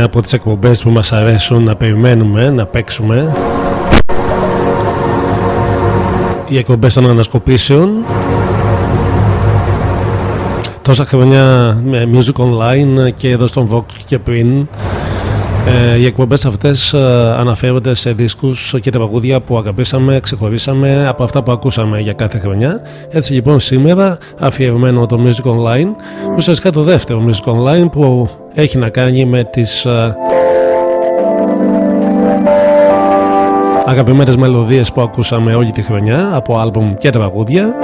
είναι από τις εκπομπές που μας αρέσουν να περιμένουμε, να παίξουμε. Οι εκπομπές των ανασκοπήσεων. Τόσα χρόνια με Music Online και εδώ στον Vox και πριν ε, οι εκπομπές αυτές ε, αναφέρονται σε δίσκους και τραγούδια που αγαπήσαμε, ξεχωρίσαμε από αυτά που ακούσαμε για κάθε χρονιά. Έτσι λοιπόν σήμερα αφιερωμένο το Music Online, ουσιαστικά το δεύτερο Music Online που έχει να κάνει με τις ε, αγαπημένες μελωδίες που ακούσαμε όλη τη χρονιά από άλμπουμ και τραγούδια.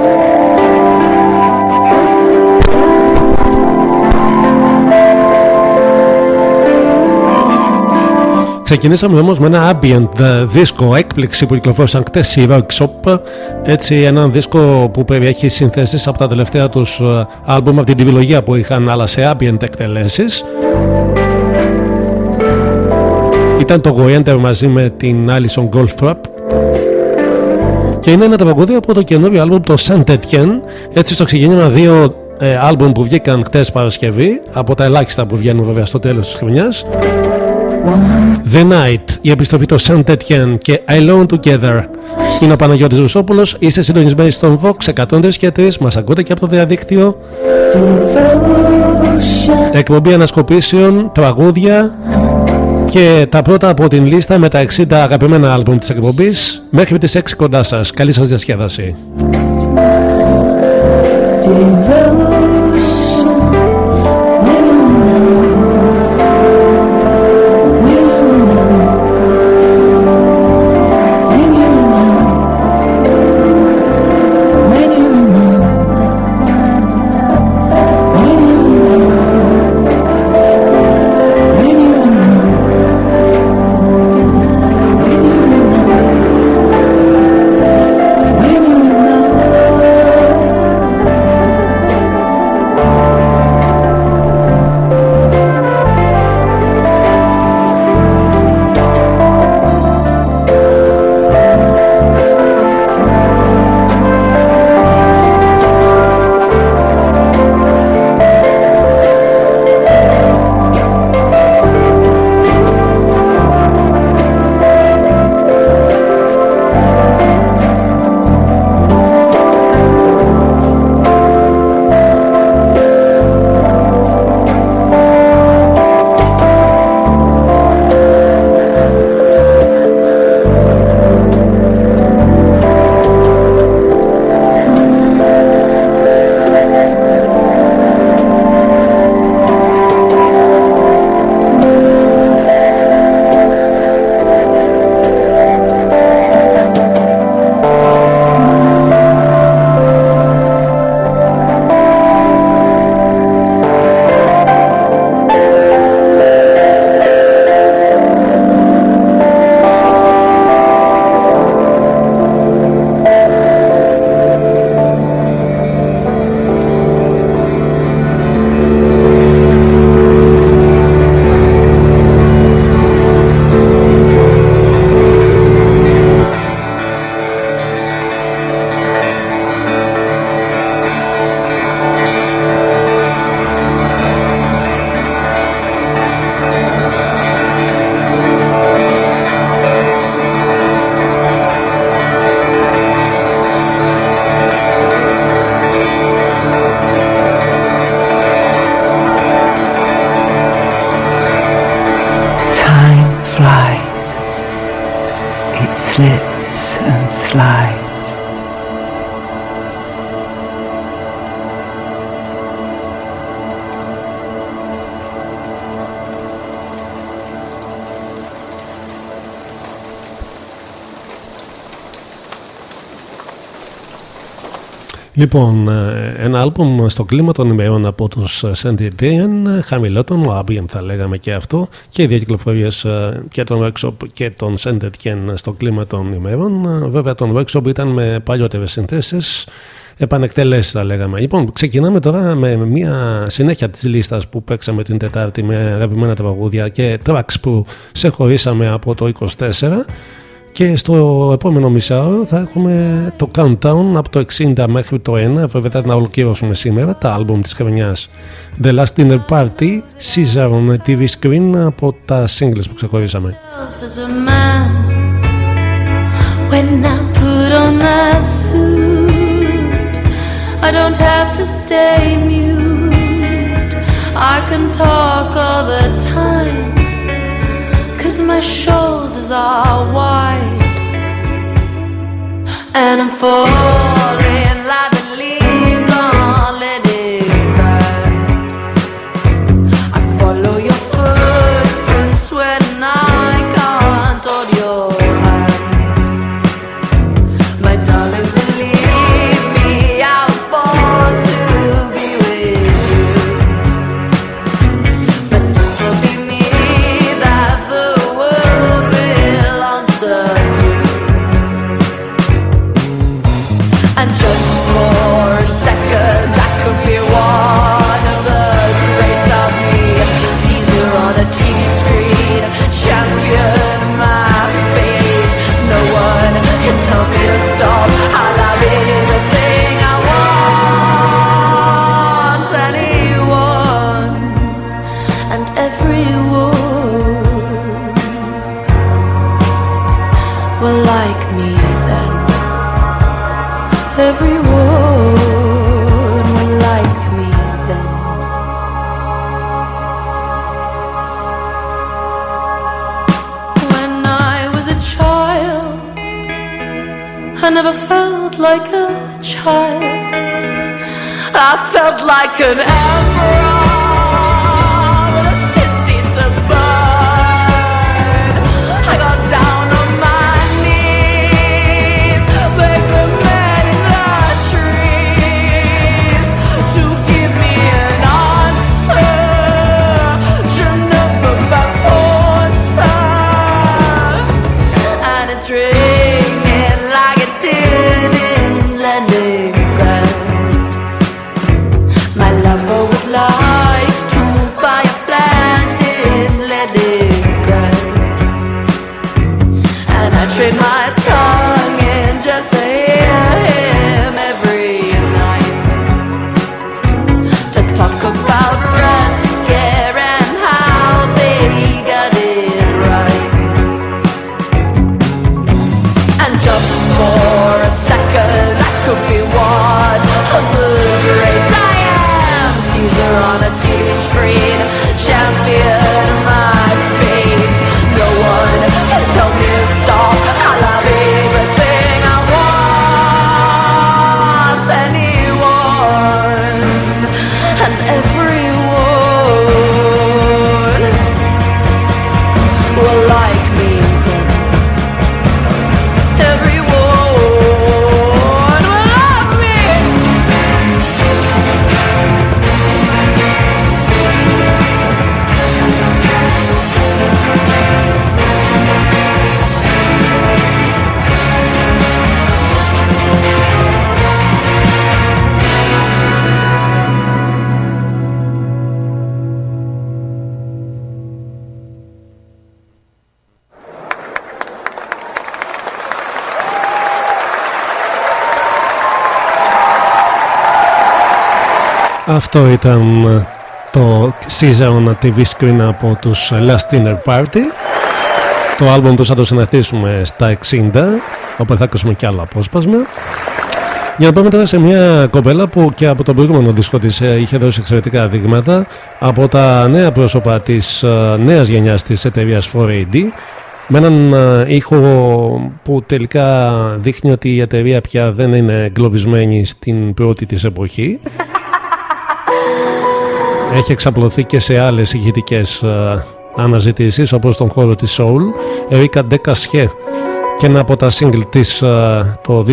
Ξεκινήσαμε όμως με ένα ambient δίσκο έκπληξη που κυκλοφόρησαν χτες η Workshop έτσι έναν δίσκο που περιέχει συνθέσεις από τα τελευταία τους ε, άλμπουμ από την τυπολογία που είχαν αλλά σε ambient εκτελέσεις. Ήταν το Goyenter μαζί με την Alison Goldfrapp και είναι ένα τραγούδι από το καινούριο άλμπουμ το Saint Etienne. Έτσι στο ξεκίνημα δύο ε, άλμπουμ που βγήκαν χτες Παρασκευή από τα ελάχιστα που βγαίνουν βέβαια στο τέλος της χρονιάς The Night, η επιστροφή του Saint Etienne και Alone Together. Είναι ο Παναγιώτης Ρουσόπουλος, είστε συντονισμένοι στον Vox 103 και 3, μας ακούτε και από το διαδίκτυο. Εκπομπή ανασκοπήσεων, τραγούδια και τα πρώτα από την λίστα με τα 60 αγαπημένα άλμπουμ της εκπομπής μέχρι τις 6 κοντά σας. Καλή σας διασκέδαση. Λοιπόν, ε, ένα άλμπουμ στο κλίμα των ημερών από τους Sentitian, χαμηλότερο, ambient θα λέγαμε και αυτό, και οι δύο κυκλοφορίες ε, και τον Workshop και τον Sentitian στο κλίμα των ημερών. Ε, βέβαια τον Workshop ήταν με παλιότερες συνθέσεις, επανεκτελέσεις θα λέγαμε. Λοιπόν, ξεκινάμε τώρα με μια συνέχεια της λίστας που παίξαμε την Τετάρτη με αγαπημένα τραγούδια και tracks που σε χωρίσαμε από το 24 και στο επόμενο μισάωρο θα έχουμε το countdown από το 60 μέχρι το 1 βέβαια να ολοκληρώσουμε σήμερα. Τα άλμπουμ της χρονιάς. The Last Dinner Party Caesar on TV Screen από τα singles που ξεχωρίσαμε. When I put on that suit I don't have to stay mute. I can talk all the time Cause my shoulders are wide. And I'm falling like the leaves like an emperor. Αυτό ήταν ε, το Season TV Screen από τους Last Dinner Party. Το άλμπομ τους θα το συνεχίσουμε στα 60, οπότε θα ακούσουμε κι άλλο απόσπασμα. Για να πάμε τώρα σε μια κοπέλα που και από τον προηγούμενο δίσκο της ε, είχε δώσει εξαιρετικά δείγματα από τα νέα πρόσωπα της ε, νέας γενιάς της εταιρείας 4AD με έναν ήχο που τελικά δείχνει ότι η εταιρεία πια δεν είναι εγκλωβισμένη στην πρώτη της εποχή έχει εξαπλωθεί και σε άλλες ηχητικές ε, αναζητήσεις όπως τον χώρο της Soul, Erika Dekasche και ένα από τα single της ε, το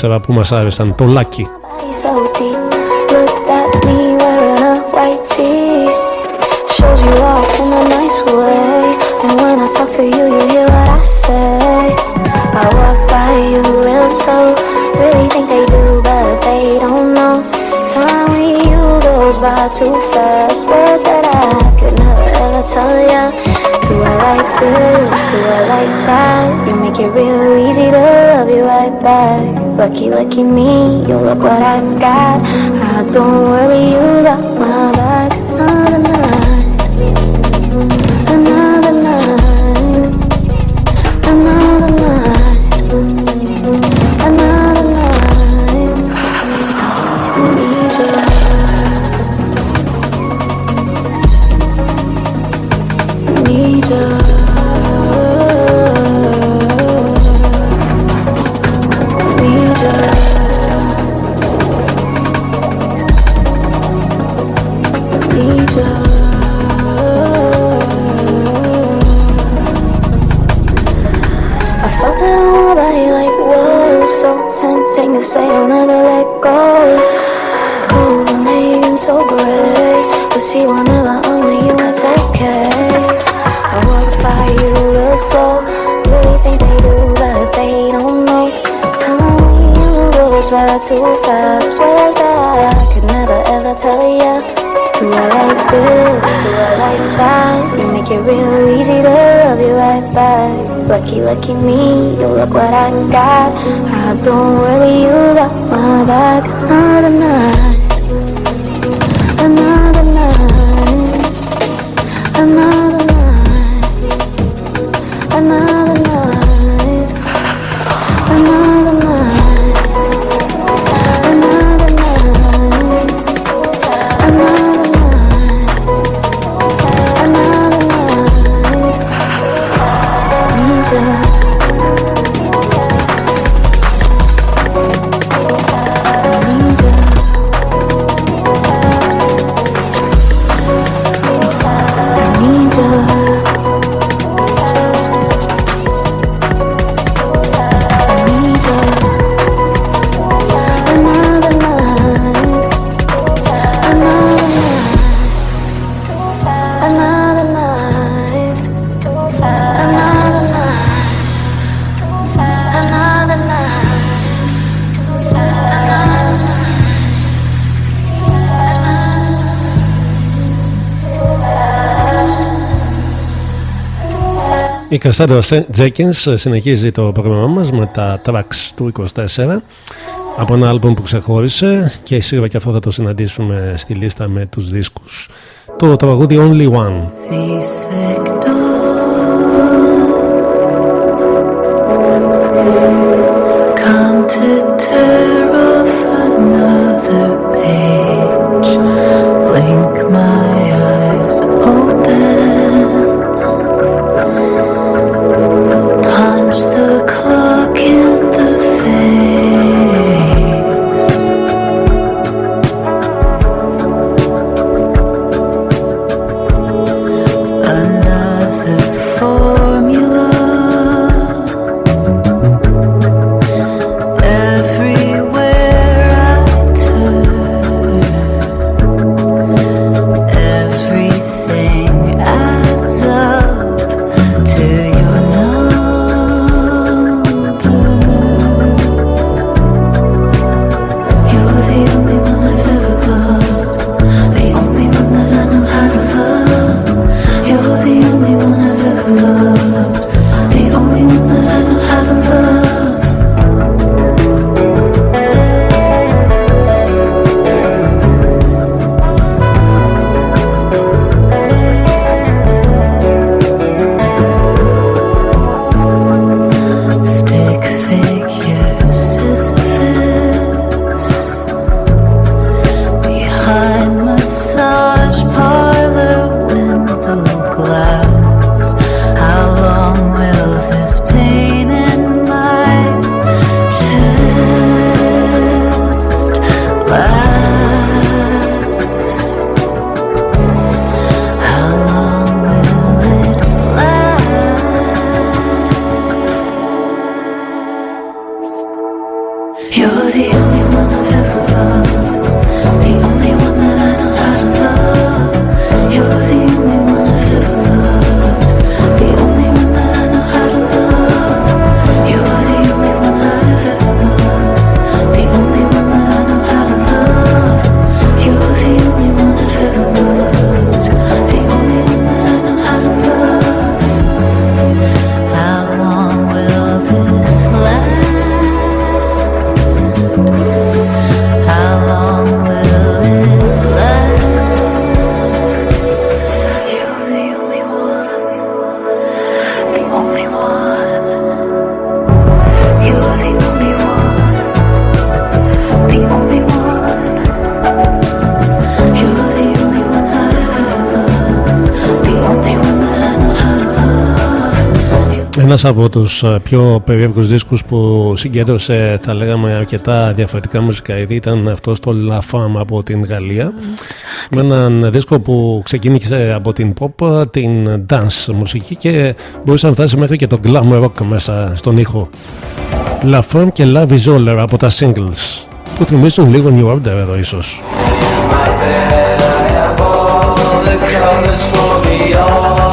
2024 που μας άρεσαν, το Lucky. fat. You make it real easy to love you right back. Lucky, lucky me, you look what I got. I don't worry, you got my back. Another night, another night, another night, another night. I need your love. I need your don't worry. Καστάντο Τζέκιν ε, συνεχίζει το πρόγραμμά μας με τα tracks του 24 από ένα αλμπουμ που ξεχώρισε και σίγουρα και αυτό θα το συναντήσουμε στη λίστα με τους δίσκους. Το τραγούδι Only One. Ένας από τους ε, πιο περίεργους δίσκους που συγκέντρωσε θα λέγαμε αρκετά διαφορετικά μουσικά είδη ήταν αυτός το La Femme από την Γαλλία. Με έναν δίσκο που ξεκίνησε από την pop, την dance μουσική και μπορούσε να φτάσει μέχρι και το glam rock μέσα στον ήχο. La Femme και Love is All από τα singles που θυμίζουν λίγο New Order εδώ ίσως. Ήταν η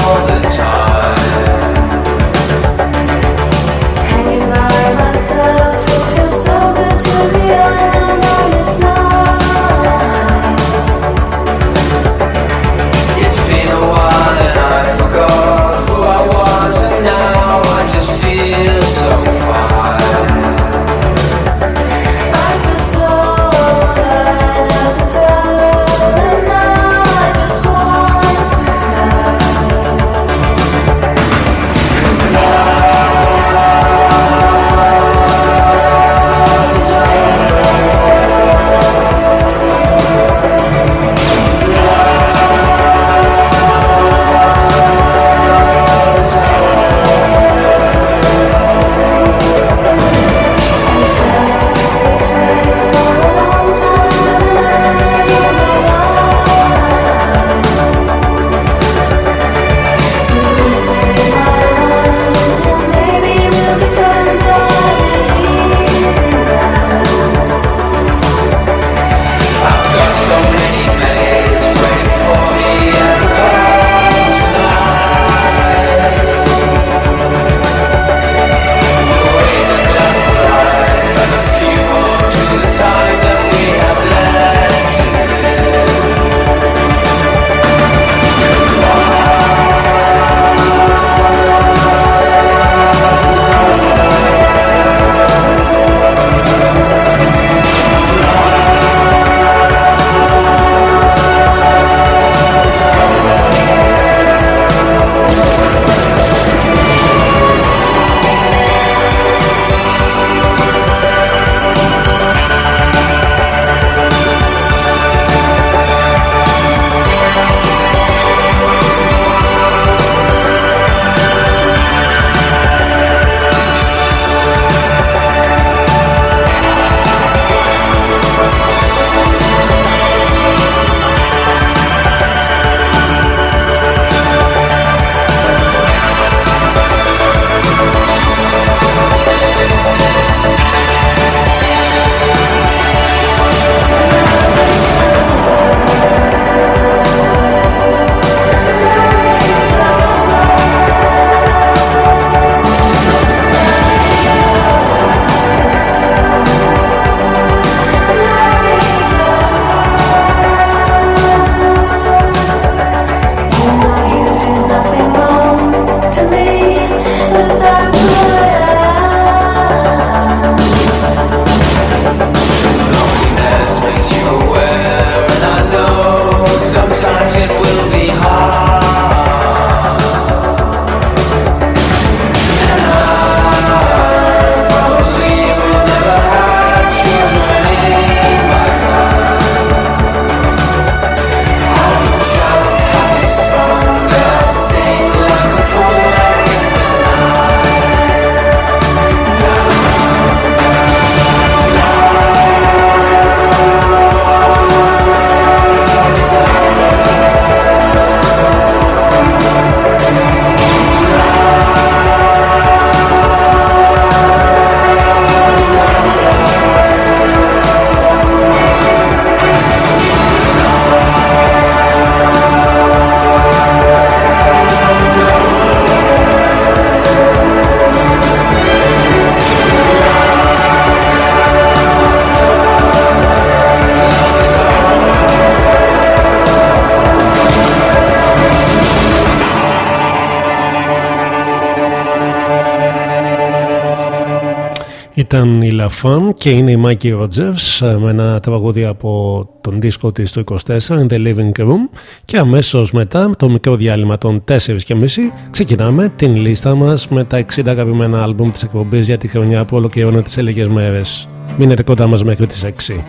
Lafon και είναι η Mikey Rogers ε, με ένα τραγούδι από τον δίσκο της του 24 In The Living Room και αμέσως μετά το μικρό διάλειμμα των 4 και μισή ξεκινάμε την λίστα μας με τα 60 αγαπημένα άλμπουμ της εκπομπής για τη χρονιά που ολοκληρώνεται τις λίγες μέρες. Μείνετε κοντά μας μέχρι τις 6.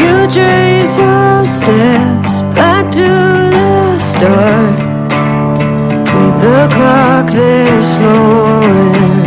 You trace your steps back to the start The clock they're slowing.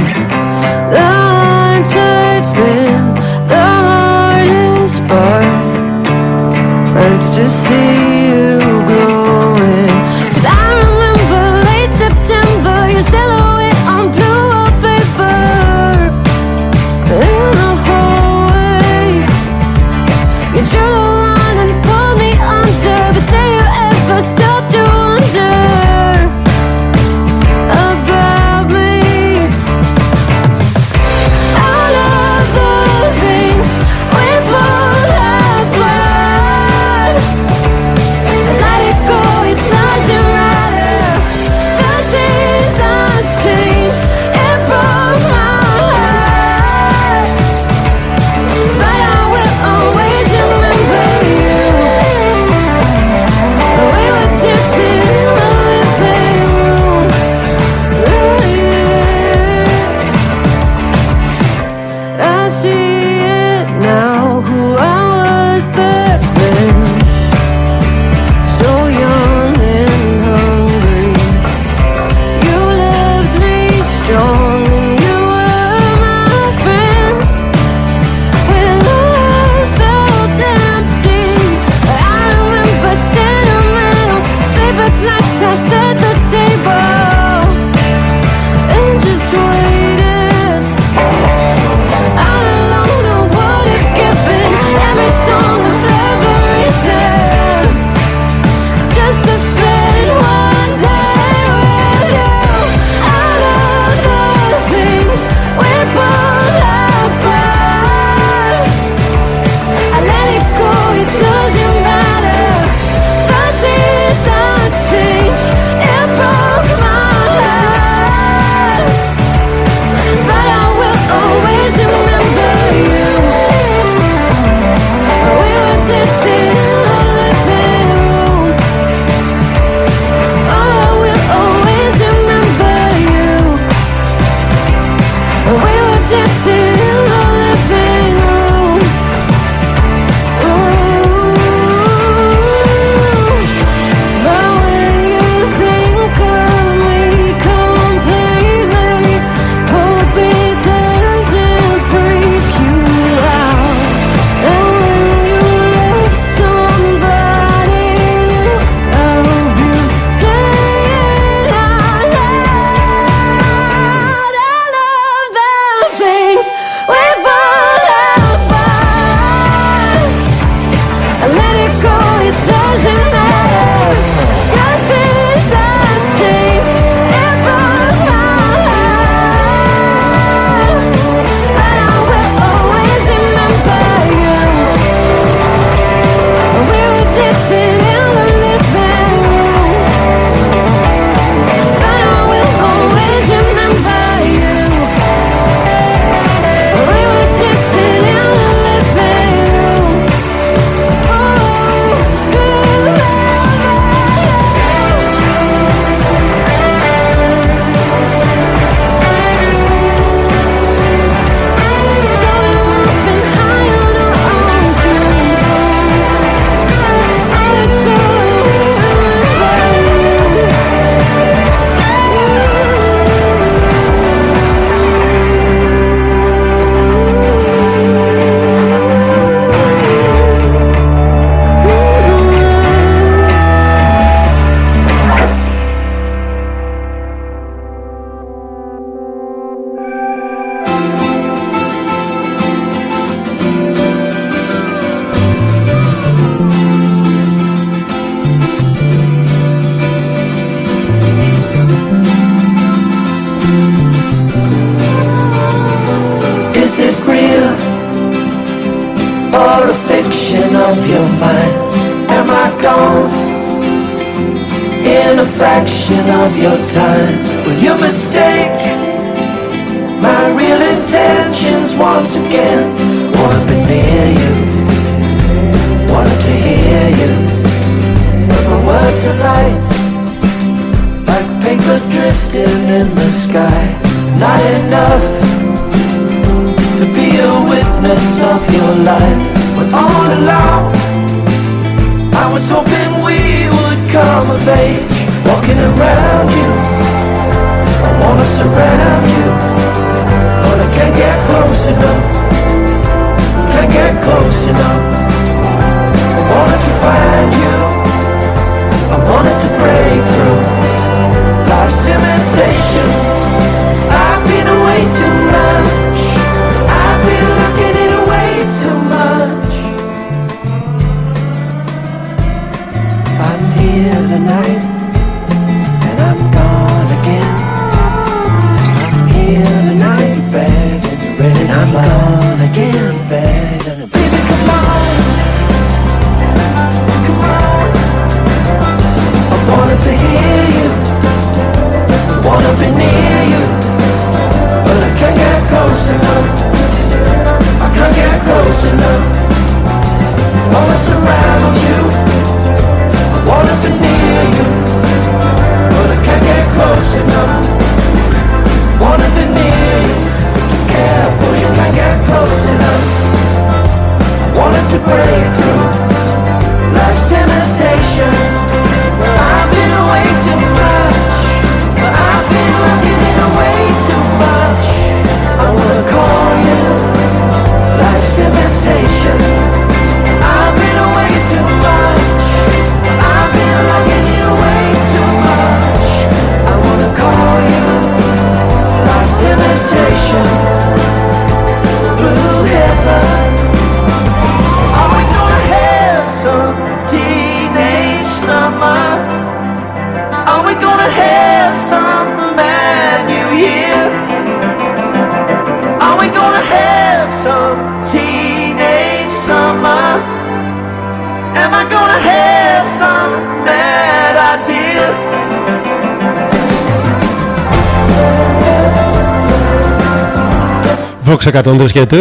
Vox 103 και 3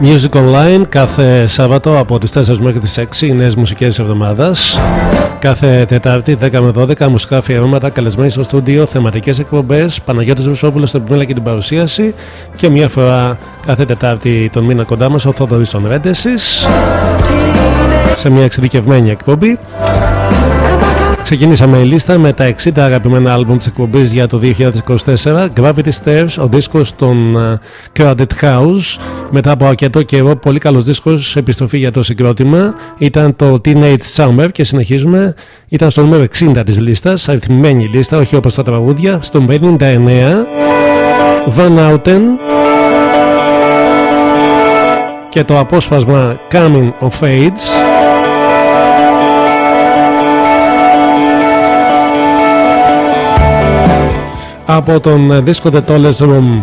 Music Online κάθε Σάββατο από τις 4 μέχρι τις 6 οι νέες μουσικές εβδομάδας. Κάθε Τετάρτη 10 με 12 μουσικά αφιερώματα καλεσμένοι στο στούντιο θεματικές εκπομπές Παναγιώτης Βεσόπουλος στην επιμέλεια και την παρουσίαση και μια φορά κάθε Τετάρτη τον μήνα κοντά μας ο Θοδωρής των Ρέντεσης σε μια εξειδικευμένη εκπομπή Ξεκινήσαμε η λίστα με τα 60 αγαπημένα άλμπουμ της εκπομπής για το 2024 Gravity Stairs, ο δίσκος των uh, Crowded House μετά από αρκετό καιρό, πολύ καλός δίσκος επιστροφή για το συγκρότημα. Ήταν το Teenage Summer και συνεχίζουμε. Ήταν στο νούμερο 60 της λίστας αριθμημένη λίστα, όχι όπως τα τραγούδια στο 59 Van Outen και το απόσπασμα Coming of Age από τον δίσκο The Tallest Room.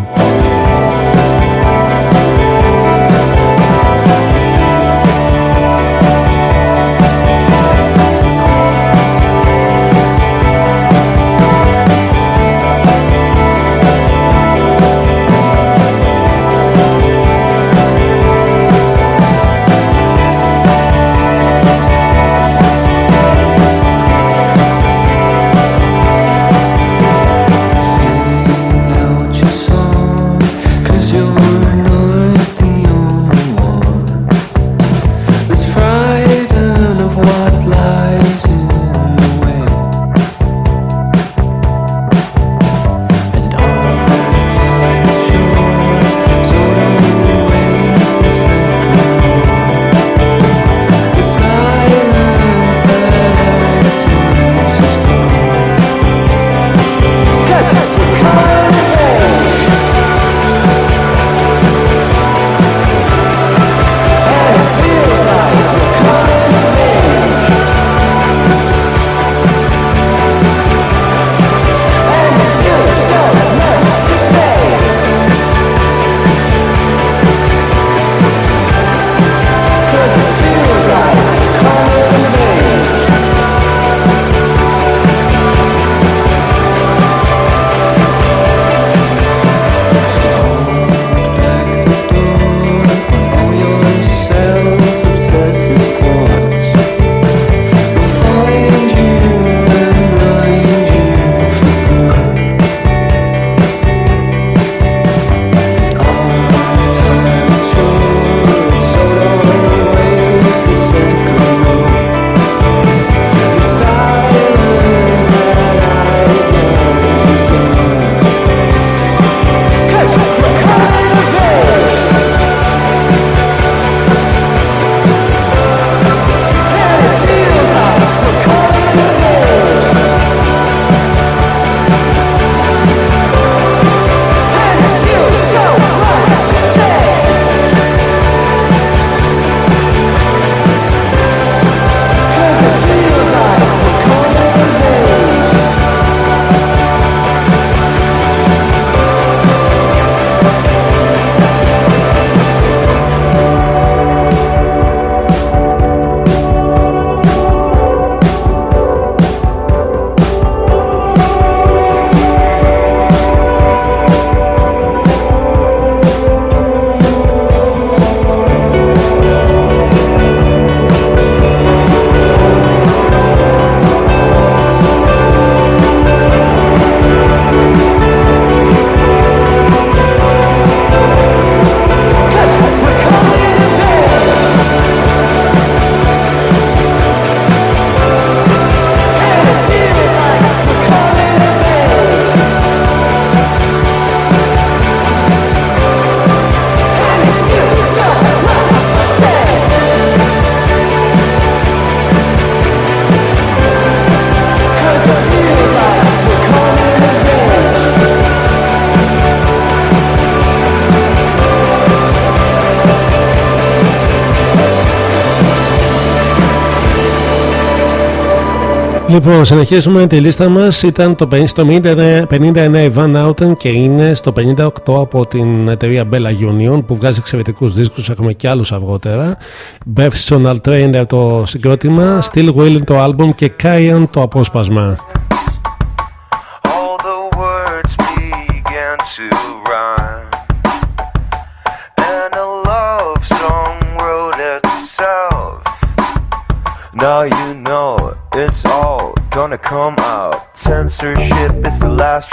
Λοιπόν, συνεχίζουμε τη λίστα μας. Ήταν το 50, στο 59 Van Outen και είναι στο 58 από την εταιρεία Bella Union που βγάζει εξαιρετικούς δίσκους. Έχουμε και άλλους αργότερα. Personal Trainer το συγκρότημα, Still Willing το album και Cayenne το απόσπασμα.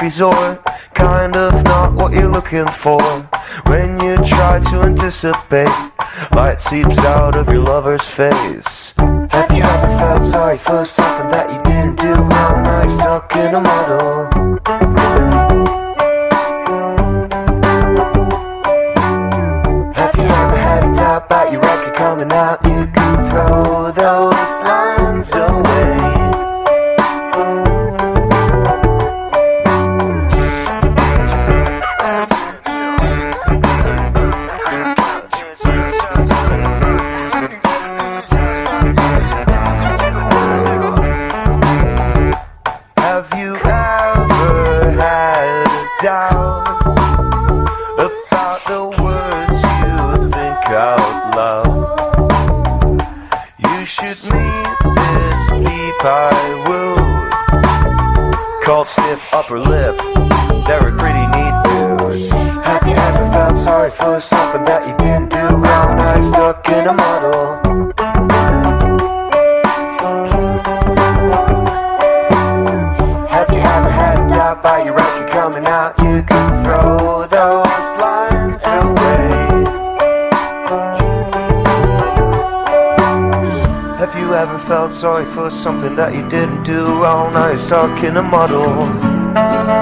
Resort, kind of not what you're looking for. When you try to anticipate, light seeps out of your lover's face. Doubt about your record coming out? You can throw those lines away. Have you ever felt sorry for something that you didn't do wrong? Now you're stuck in a muddle.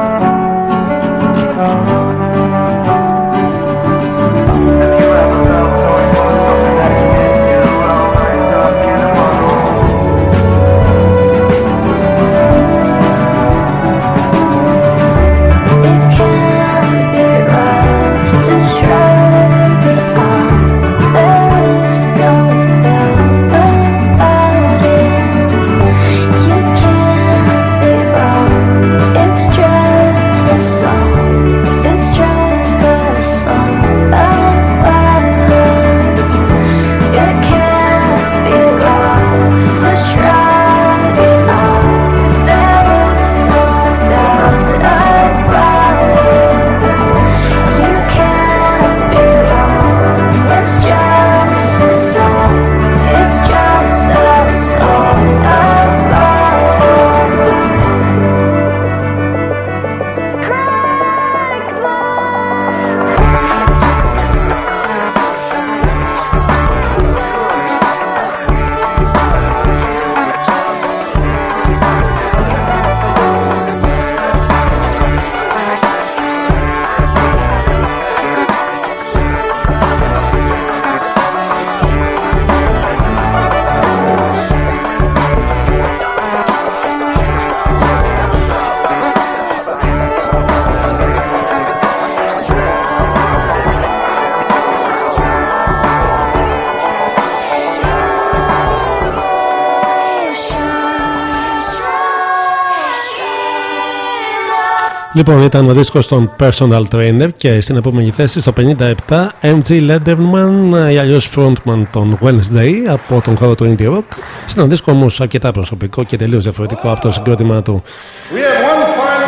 Λοιπόν, ήταν ο δίσκος των Personal Trainer και στην επόμενη θέση στο 57 MG Letterman, η αλλιώς Frontman των Wednesday από τον χώρο του Indie Rock. Στον δίσκο όμως αρκετά προσωπικό και τελείως διαφορετικό από το συγκρότημά του.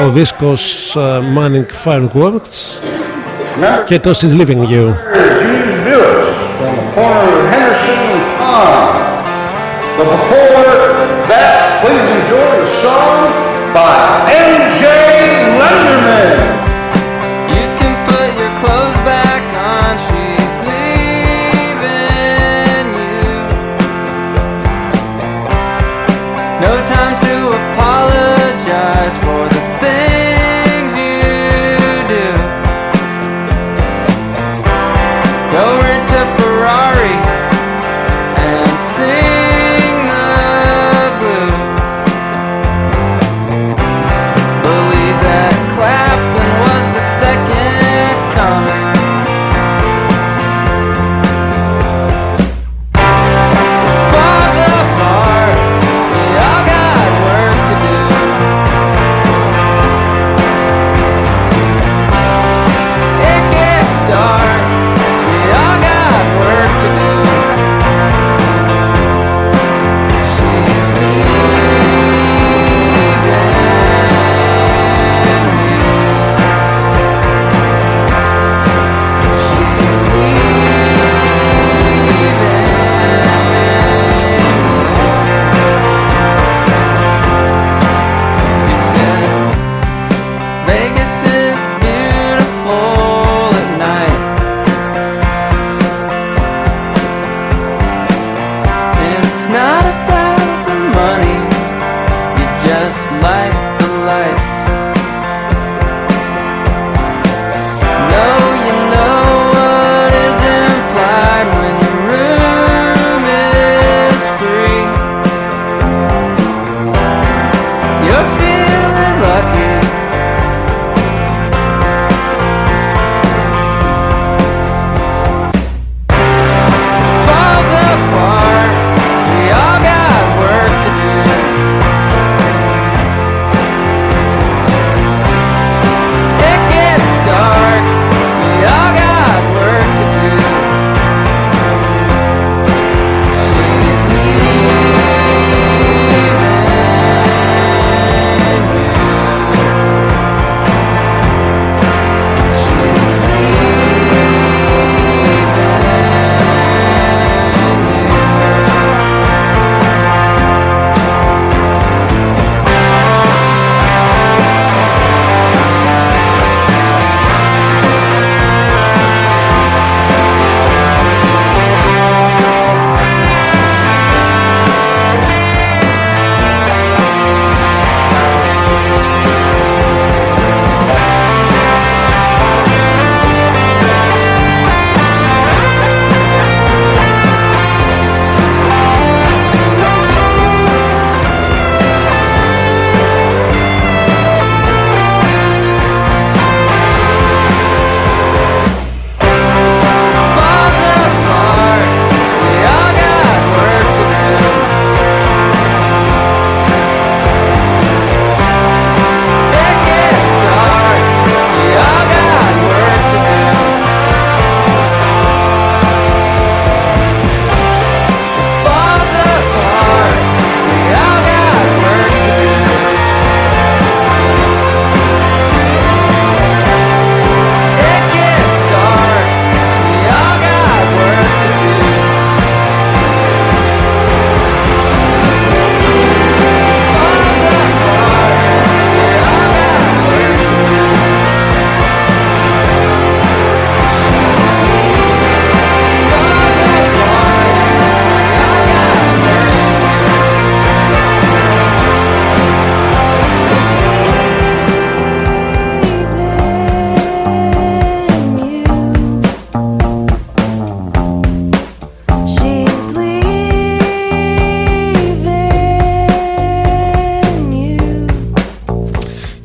Ο δίσκος ε, Manning Farm και το Is Living You.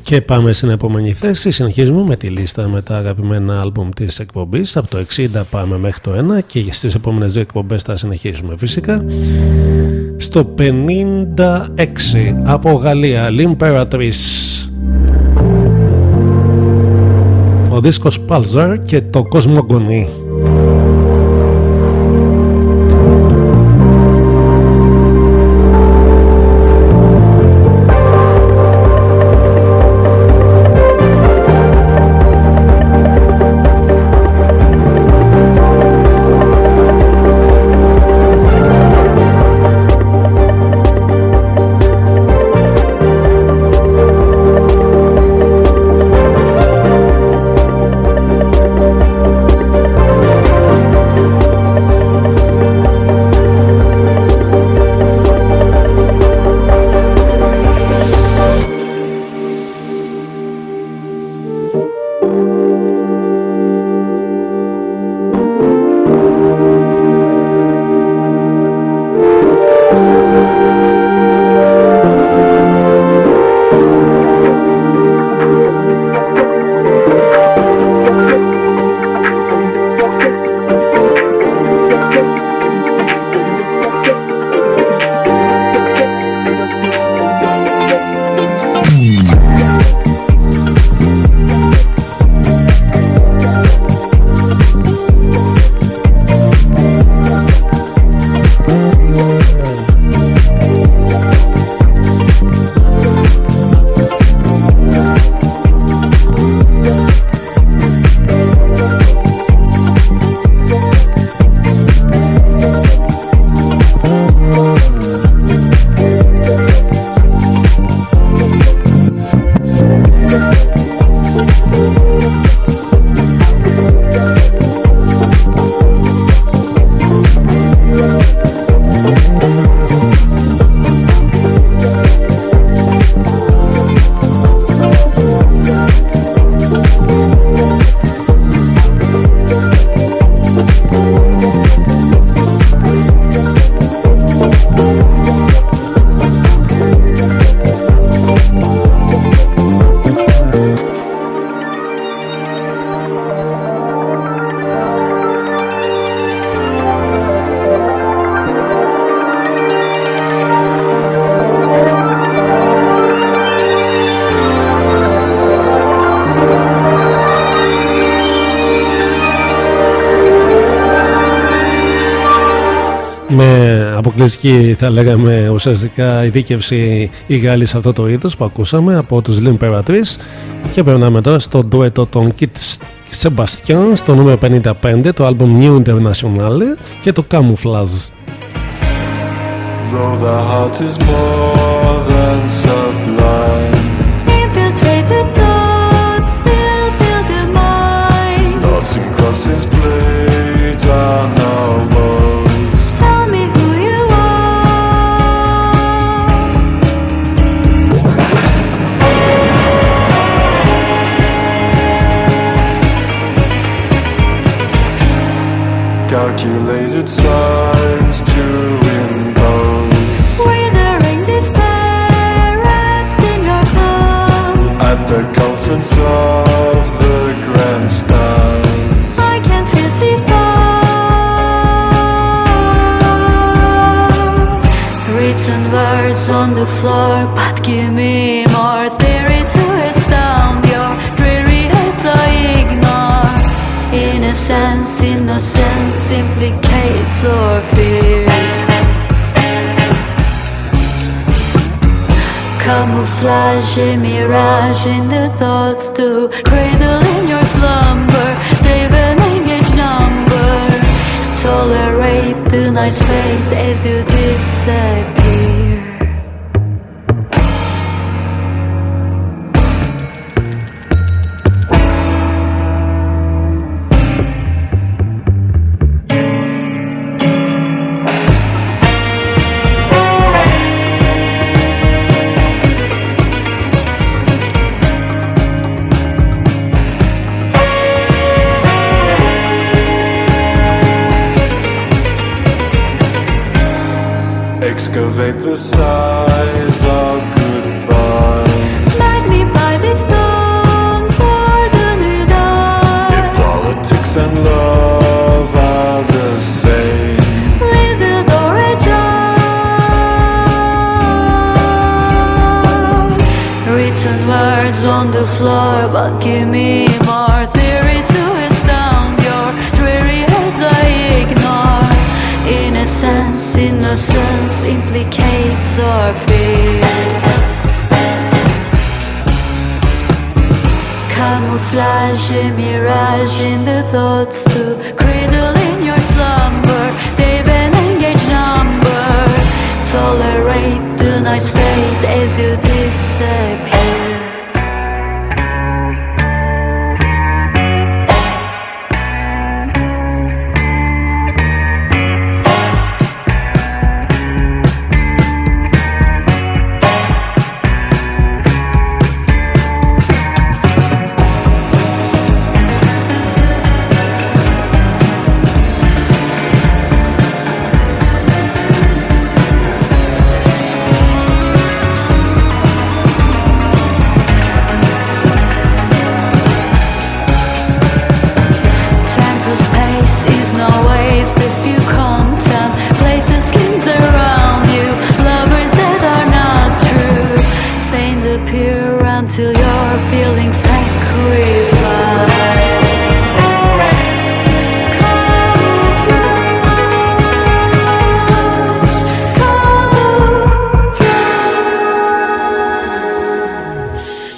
Και πάμε στην επόμενη θέση. Συνεχίζουμε με τη λίστα με τα αγαπημένα άλμπουμ της εκπομπής. Από το 60 πάμε μέχρι το 1 και στις επόμενες δύο εκπομπές θα συνεχίσουμε φυσικά. Στο 56 από Γαλλία, L'Imperatrice. Ο δίσκος Pulsar και το Κοσμογονή. Αποκλειστική θα λέγαμε ουσιαστικά ειδίκευση η Γάλλη σε αυτό το είδος που ακούσαμε από τους Λιν Περατρίς και περνάμε τώρα στο ντουέτο των Kids Sebastian στο νούμερο 55 το άλμπομ New International και το Camouflage. Though the heart is more than sublime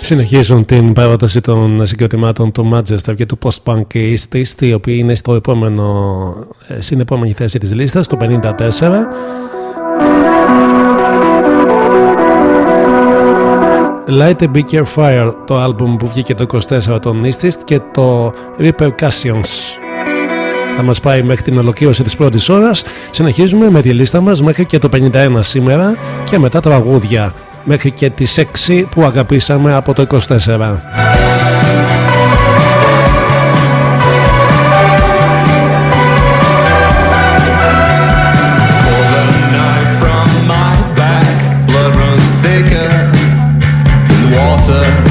Συνεχίζουν την παράδοση των συγκροτημάτων του Manchester και του Post-Punk East, οι οποίοι είναι στο επόμενο, ε, στην επόμενη θέση της λίστας, το 54. Light a Bigger Fire, το άλμπουμ που βγήκε το 24 των Eastist και το Repercussions. Θα μας πάει μέχρι την ολοκλήρωση της πρώτης ώρας. Συνεχίζουμε με τη λίστα μας μέχρι και το 51 σήμερα και μετά τα τραγούδια μέχρι και τις 6 που αγαπήσαμε από το 24. Pull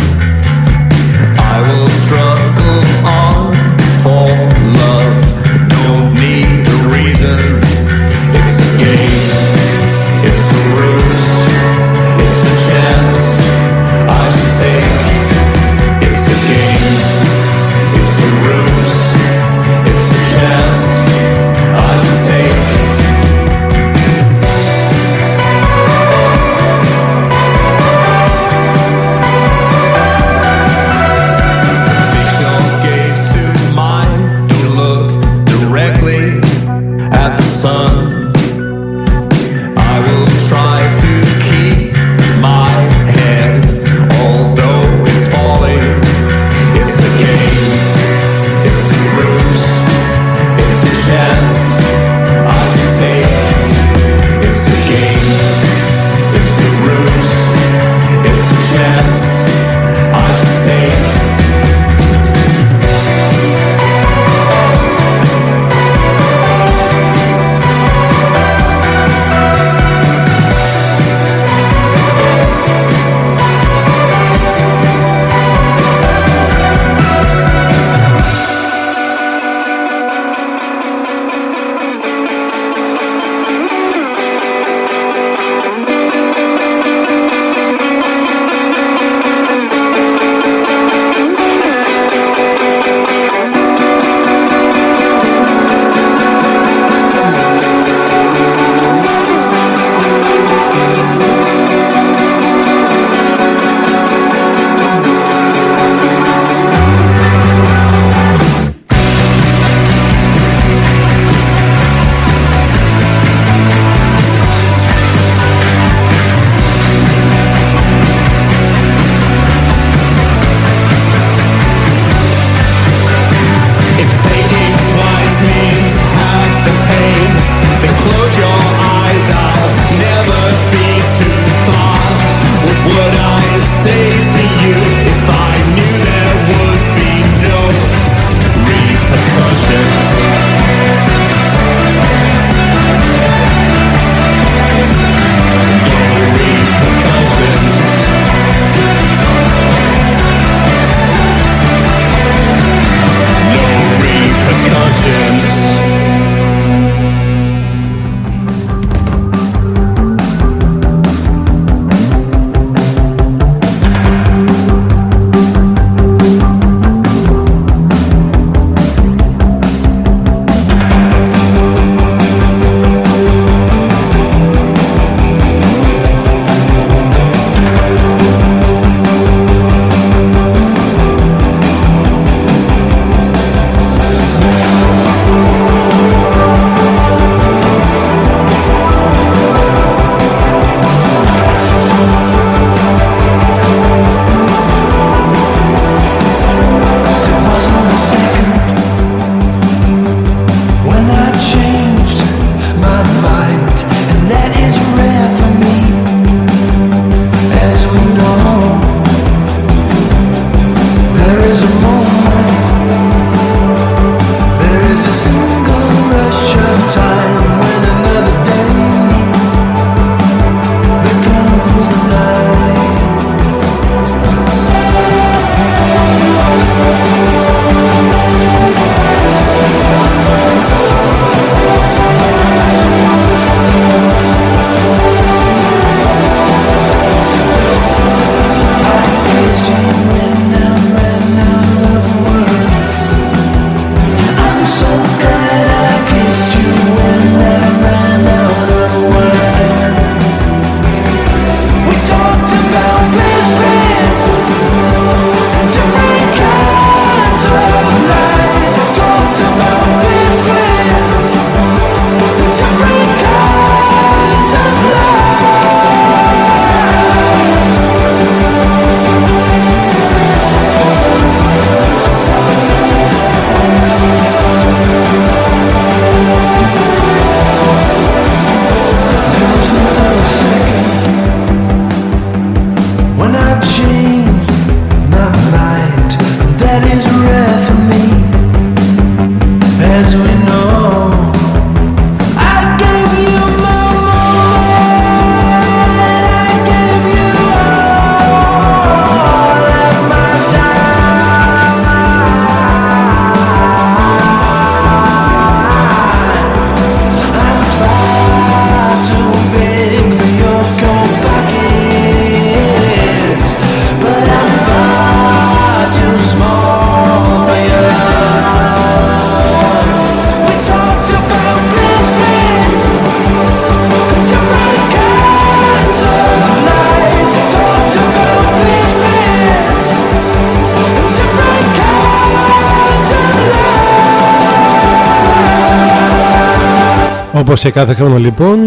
Όπως και κάθε χρόνο λοιπόν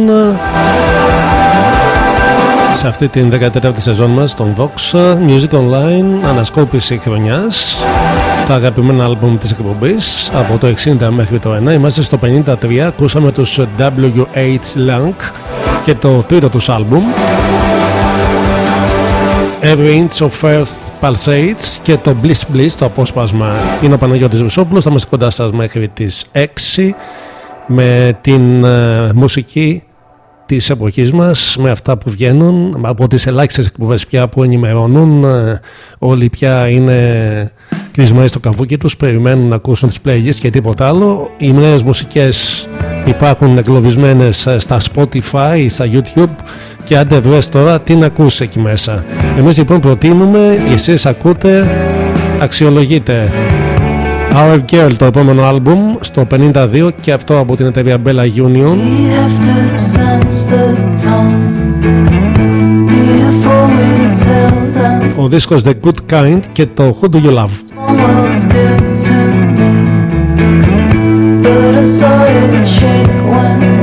σε αυτή την 14η σεζόν μας των Vox Music Online ανασκόπηση χρονιάς τα αγαπημένα άλμπουμ της εκπομπής από το 60 μέχρι το 1 είμαστε στο 53 ακούσαμε τους WH Lang και το τρίτο τους άλμπουμ. Every Inch of Earth Pulsates και το Bliss Bliss το απόσπασμα. Είναι ο Παναγιώτης Βυσόπουλος θα είμαστε κοντά σας μέχρι τις 6 με την ε, μουσική της εποχής μας με αυτά που βγαίνουν από τις ελάχιστες εκπομπές πια που ενημερώνουν ε, όλοι πια είναι κλεισμένοι στο καβούκι τους περιμένουν να ακούσουν τις playlists και τίποτα άλλο. Οι νέες μουσικές υπάρχουν εγκλωβισμένες ε, στα Spotify, στα YouTube και άντε βρες τώρα τι να ακούσεις εκεί μέσα. Εμείς λοιπόν προτείνουμε εσείς ακούτε αξιολογείτε Our Girl το επόμενο άλμπουμ στο 52 και αυτό από την εταιρεία Bella Union We have to sense the tone before we tell them ο δίσκος The Good Kind και το Who Do You Love small world's good to me. But I saw it shake when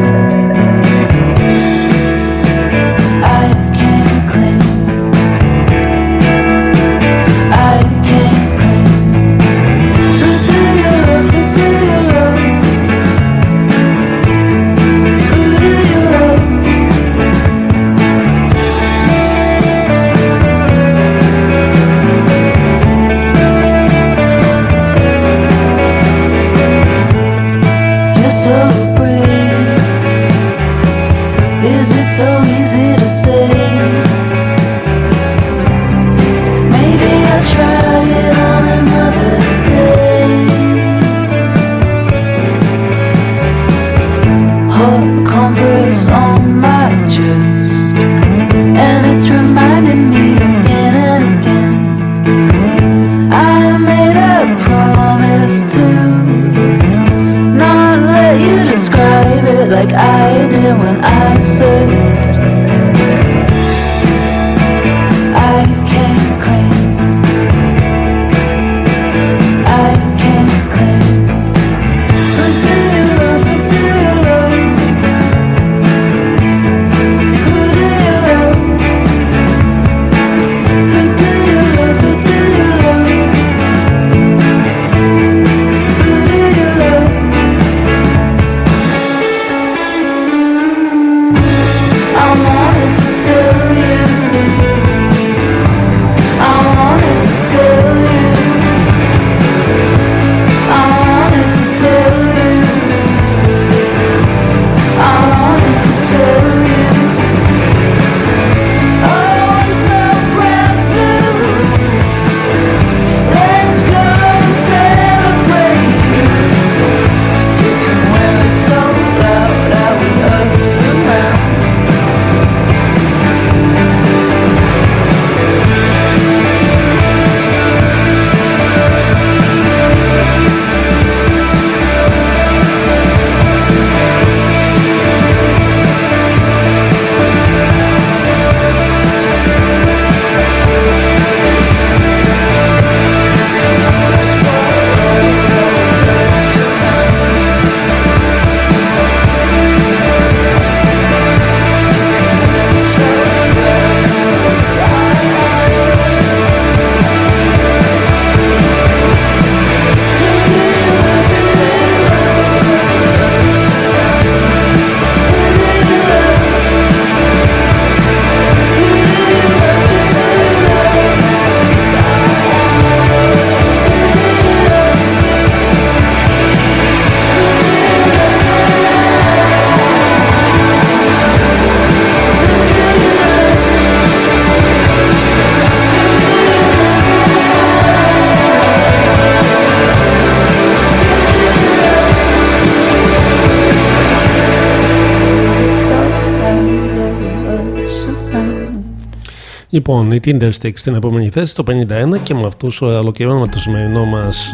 Λοιπόν, η Tinder Sticks στην επόμενη θέση, το 51 και με αυτούς ολοκληρώνουμε το σημερινό μας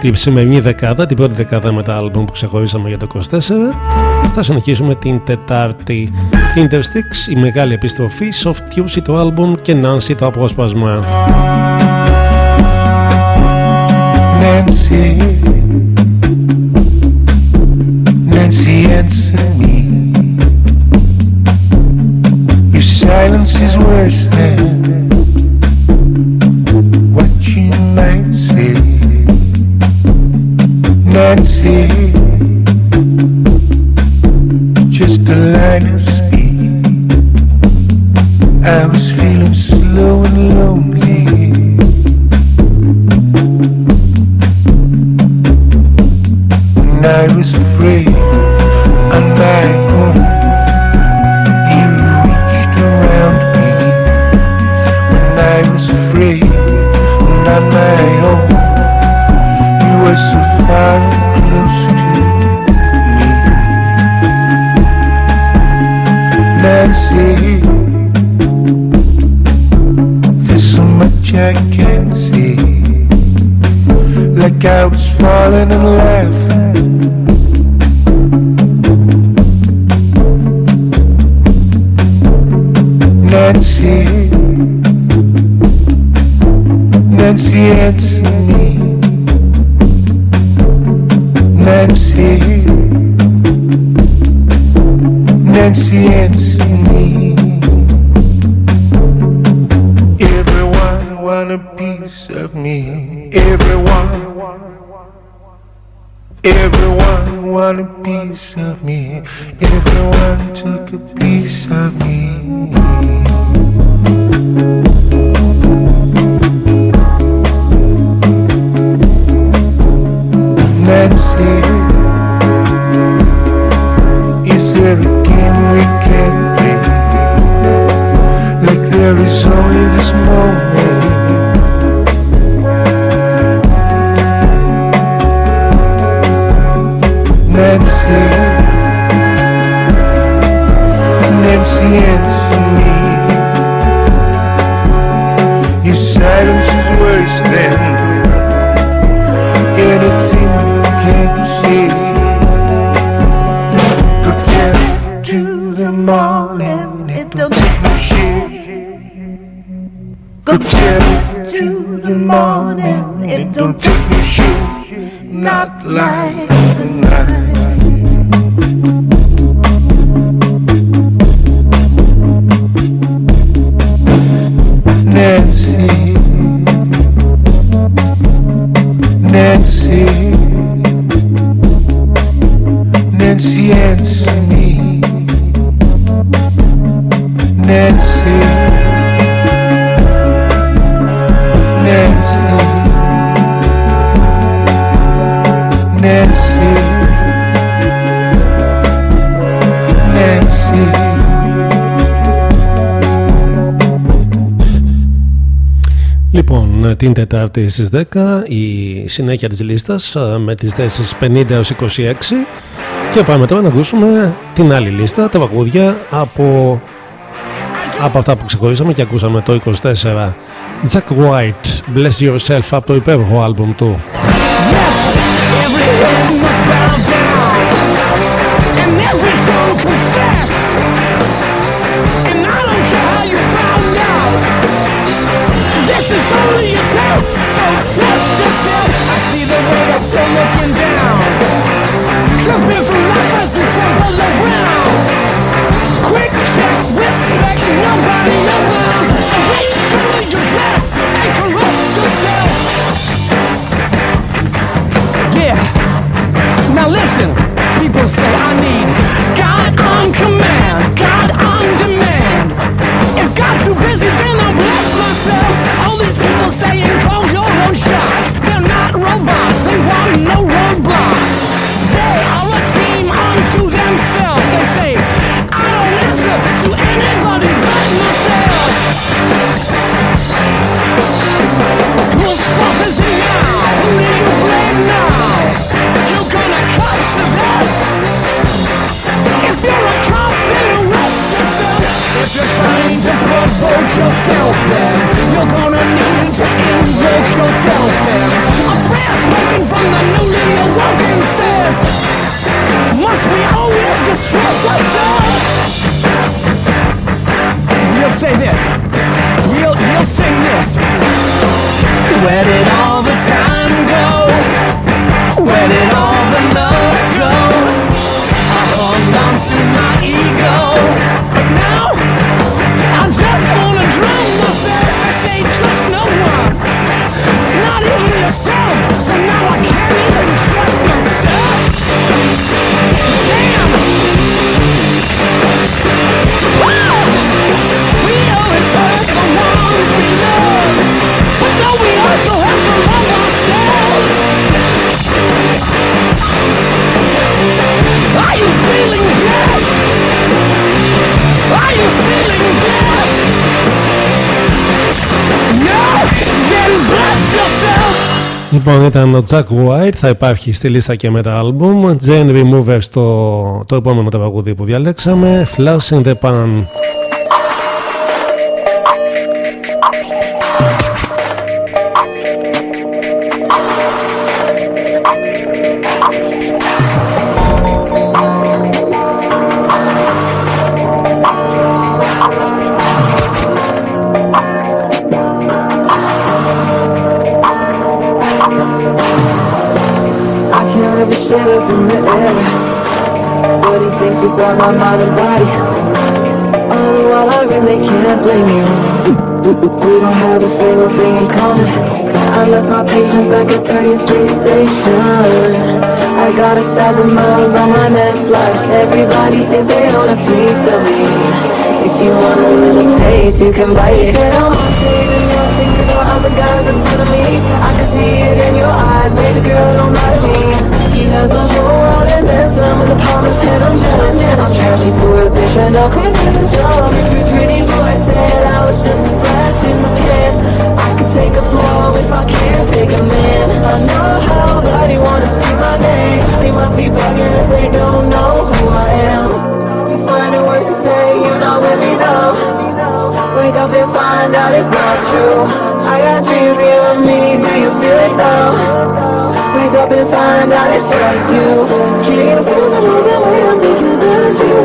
τη σημερινή δεκάδα, την πρώτη δεκάδα με τα άλμπουμ που ξεχωρίσαμε για το 24. Θα συνεχίσουμε την Τετάρτη. Tinder Sticks, η μεγάλη επιστροφή, Soft Tuesday το άλμπουμ και Nancy το απόσπασμα. Nancy, Nancy, answer silence is worse than what you might say. Nancy, Nancy, there's so much I can't see. Like I was falling and laughing. Nancy, Nancy, me. Nancy, Nancy, answer Nancy, answer me. Your silence is worse than anything can to the morning, it don't take no shit. Go down to the morning, it don't take no shit. Not like the night. Την Τετάρτη στις 10 η συνέχεια της λίστας ε, με τις θέσεις 50 έως 26 και πάμε τώρα να ακούσουμε την άλλη λίστα, τα βαγούδια από, από αυτά που ξεχωρίσαμε και ακούσαμε το 24 Jack White, Bless Yourself από το υπέροχο άλμπουμ του Λοιπόν, ήταν ο Jack White, θα υπάρχει στη λίστα και με τα album. Jane Remover στο το επόμενο τραγούδι που διαλέξαμε. Flash in the Pan. Ever shut up in the air. What he thinks about my mind and body. All the while I really can't blame you. We don't have a single thing in common. I left my patience back at 30th Street Station. I got a thousand miles on my next life. Everybody think they own a piece of me. If you want a little taste, you can bite it. Said I'm on stage and you're thinking about other guys in front of me. I can see it in your eyes, baby girl, don't lie to me has a whole world and then some in the of his I'm jealous I'm trashy for a bitch, but no quit the job. Pretty boy said I was just a flash in the pan. I could take a floor if I can't take a man. I know how body wanna scream my name. They must be bugging if they don't know who I am. You find it worse to say you're not with me though Wake up and find out it's not true. I got dreams you and me, do you feel it though? Wake up and find out it's just you. Can you feel the noise that way I'm thinking about you?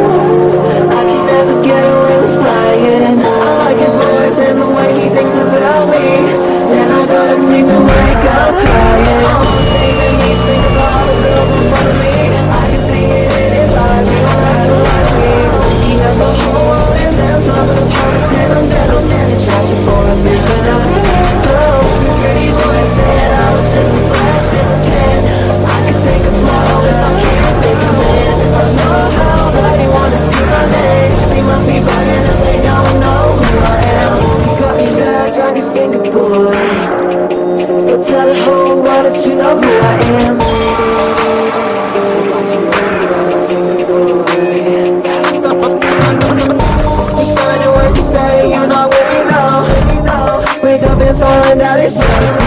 I can never get away with flying. I like his voice and the way he thinks about me. Then I go to sleep and wake up crying. I'm on stage and about the girls in front of me. I can see it in his eyes, he to lie me. He has the whole the I'm jealous And for a but I'm Pretty I was just a flash in the pan. I could take a if I can't a man. I know how body wanna scream my name. They must be bugging if they don't know who I am. You got me back round your finger boy. So tell the whole world that you know who I am find out it's just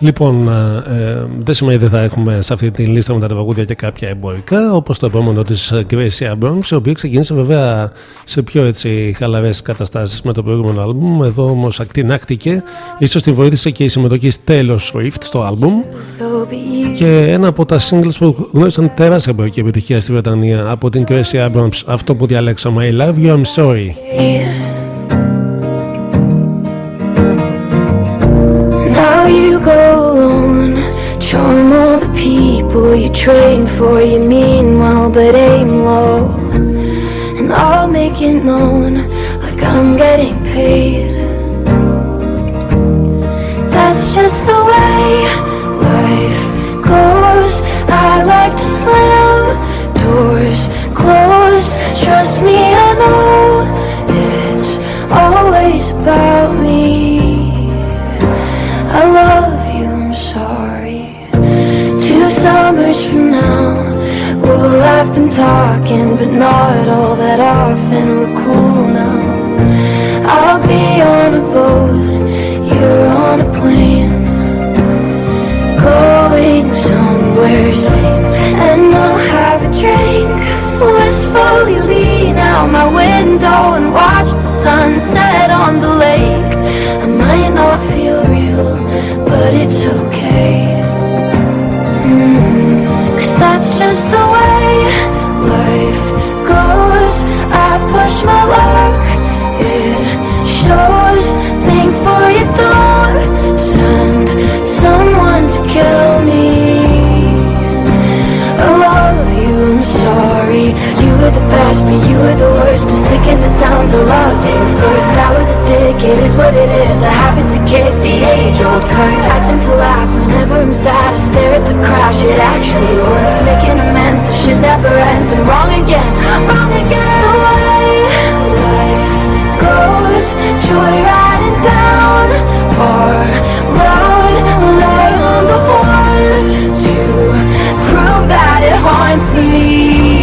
Λοιπόν, ε, ε, δεν σημαίνει ότι δεν θα έχουμε σε αυτή τη λίστα με τα τραγούδια και κάποια εμπορικά, όπως το επόμενο της Gracie Abrams, η οποία ξεκίνησε βέβαια σε πιο έτσι χαλαρές καταστάσεις με το προηγούμενο album. Εδώ όμως ακτινάκτηκε, ίσως τη βοήθησε και η συμμετοχή Taylor Swift στο album. Και ένα από τα singles που γνώρισαν τεράστια εμπορική επιτυχία στη Βρετανία από την Gracie Abrams, αυτό που διαλέξαμε, I Love You, I'm Sorry. You train for. You mean well, but aim low, and I'll make it known like I'm getting paid. That's just the way life goes. I like to slam doors closed. Trust me, I know it's always about I've been talking, but not all that often. We're cool now. I'll be on a boat, you're on a plane. Going somewhere safe, and I'll have a drink. Wistfully lean out my window and watch the sunset on the lake. I might not feel real, but it's okay. Mm -hmm. Cause that's just the as it sounds, I loved it first. I was a dick, it is what it is. I happen to kick the age-old curse. I tend to laugh whenever I'm sad. I stare at the crash, it actually works. Making amends, the shit never ends. And wrong again, wrong again. The way life goes, joyriding down our road. Lay on the horn to prove that it haunts me.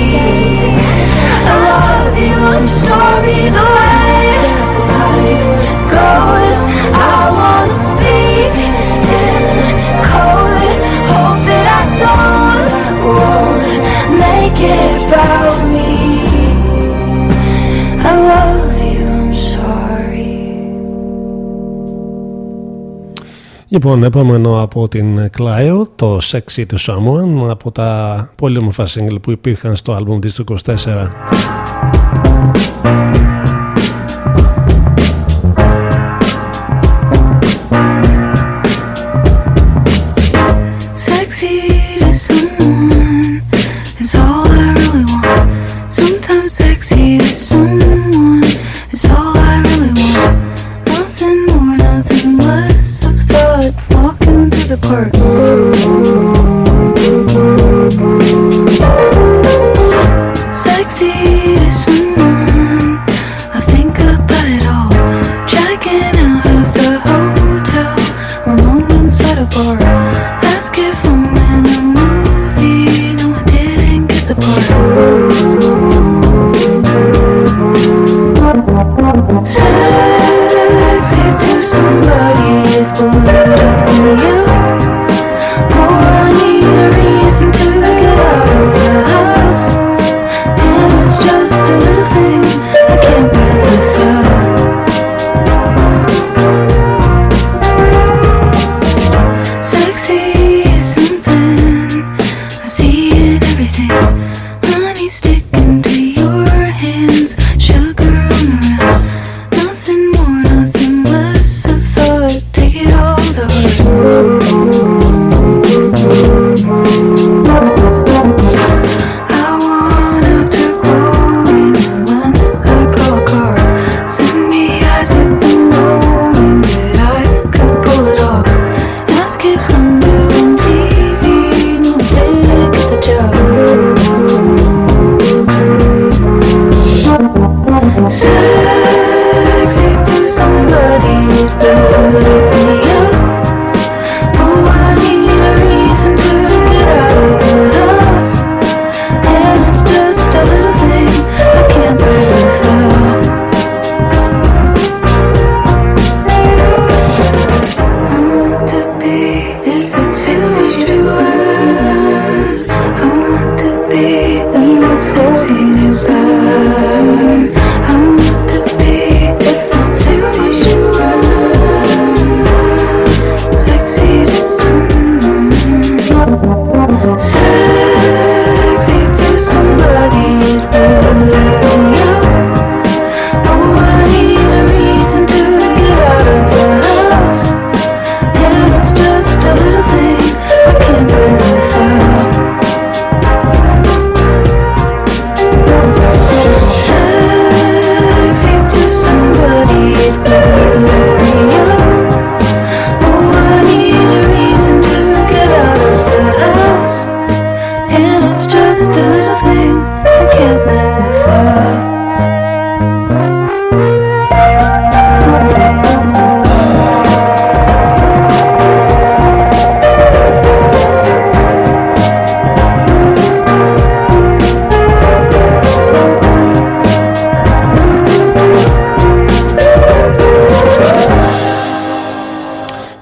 Λοιπόν, επόμενο από την Κλάιο, το Sexy του Someone, από τα πολύ όμορφα που υπήρχαν στο άλμπουμ της 24. you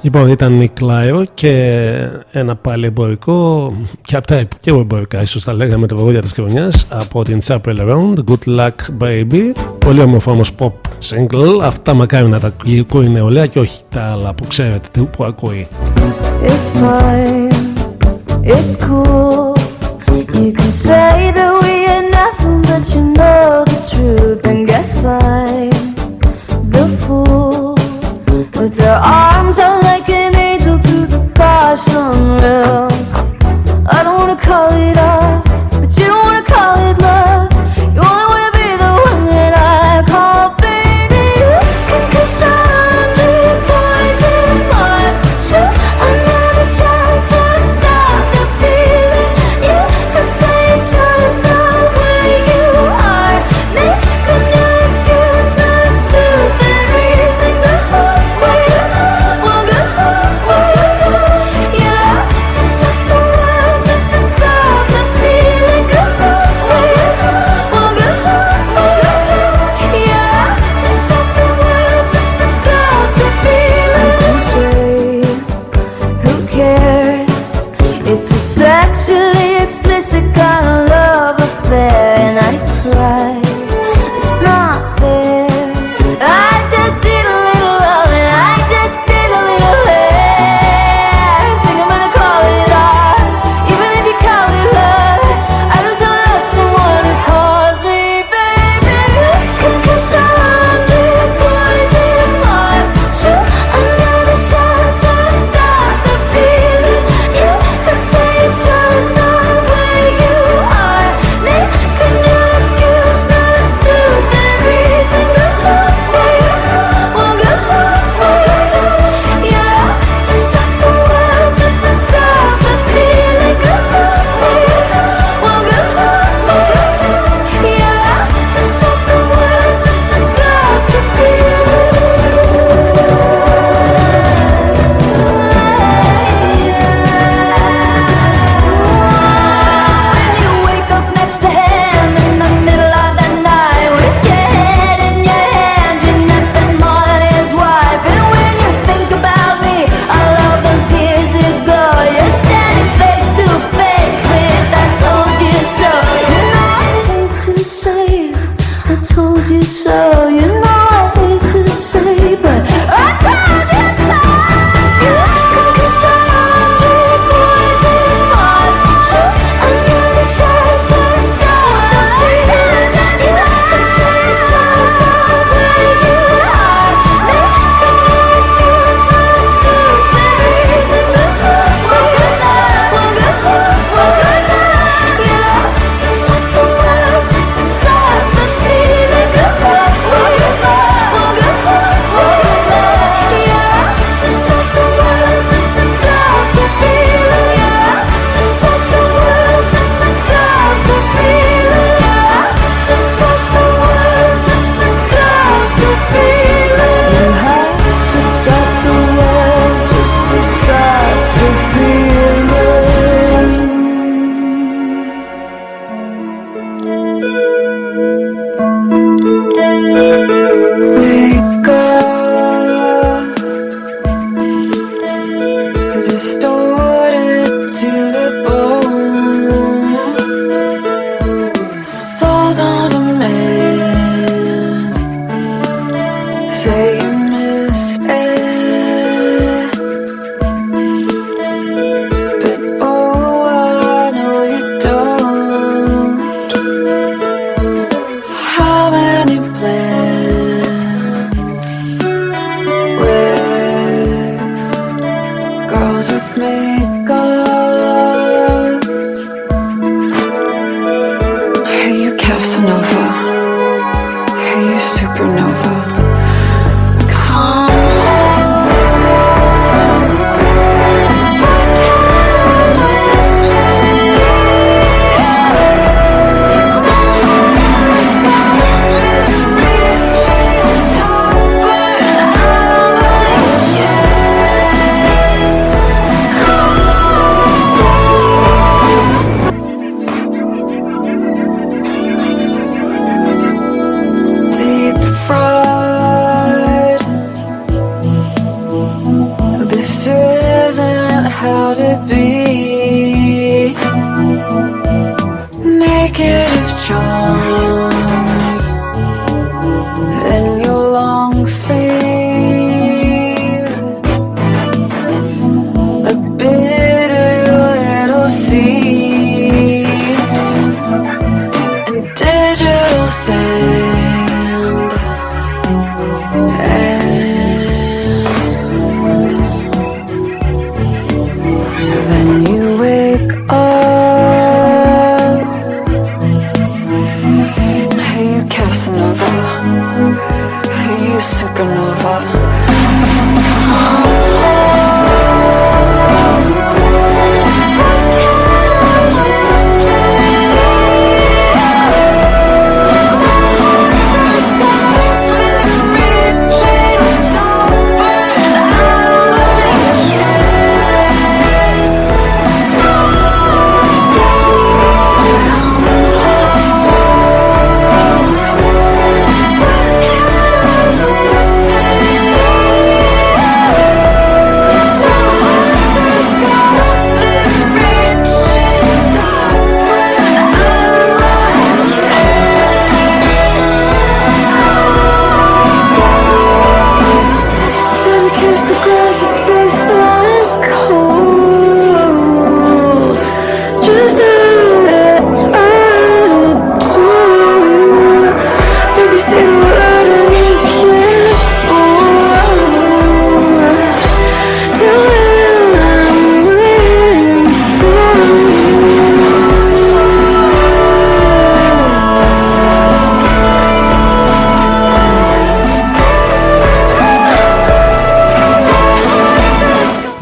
Λοιπόν, ήταν η Κλάιο και ένα πάλι εμπορικό και από τα και εμπορικά, ίσως τα λέγαμε το βαγόνια της χρονιάς από την Chapel Around. Good luck, baby. Πολύ όμορφο όμως pop single. Αυτά μακάρι να τα ακούει η νεολαία και όχι τα άλλα που ξέρετε που ακούει. It's fine, it's cool. You can say that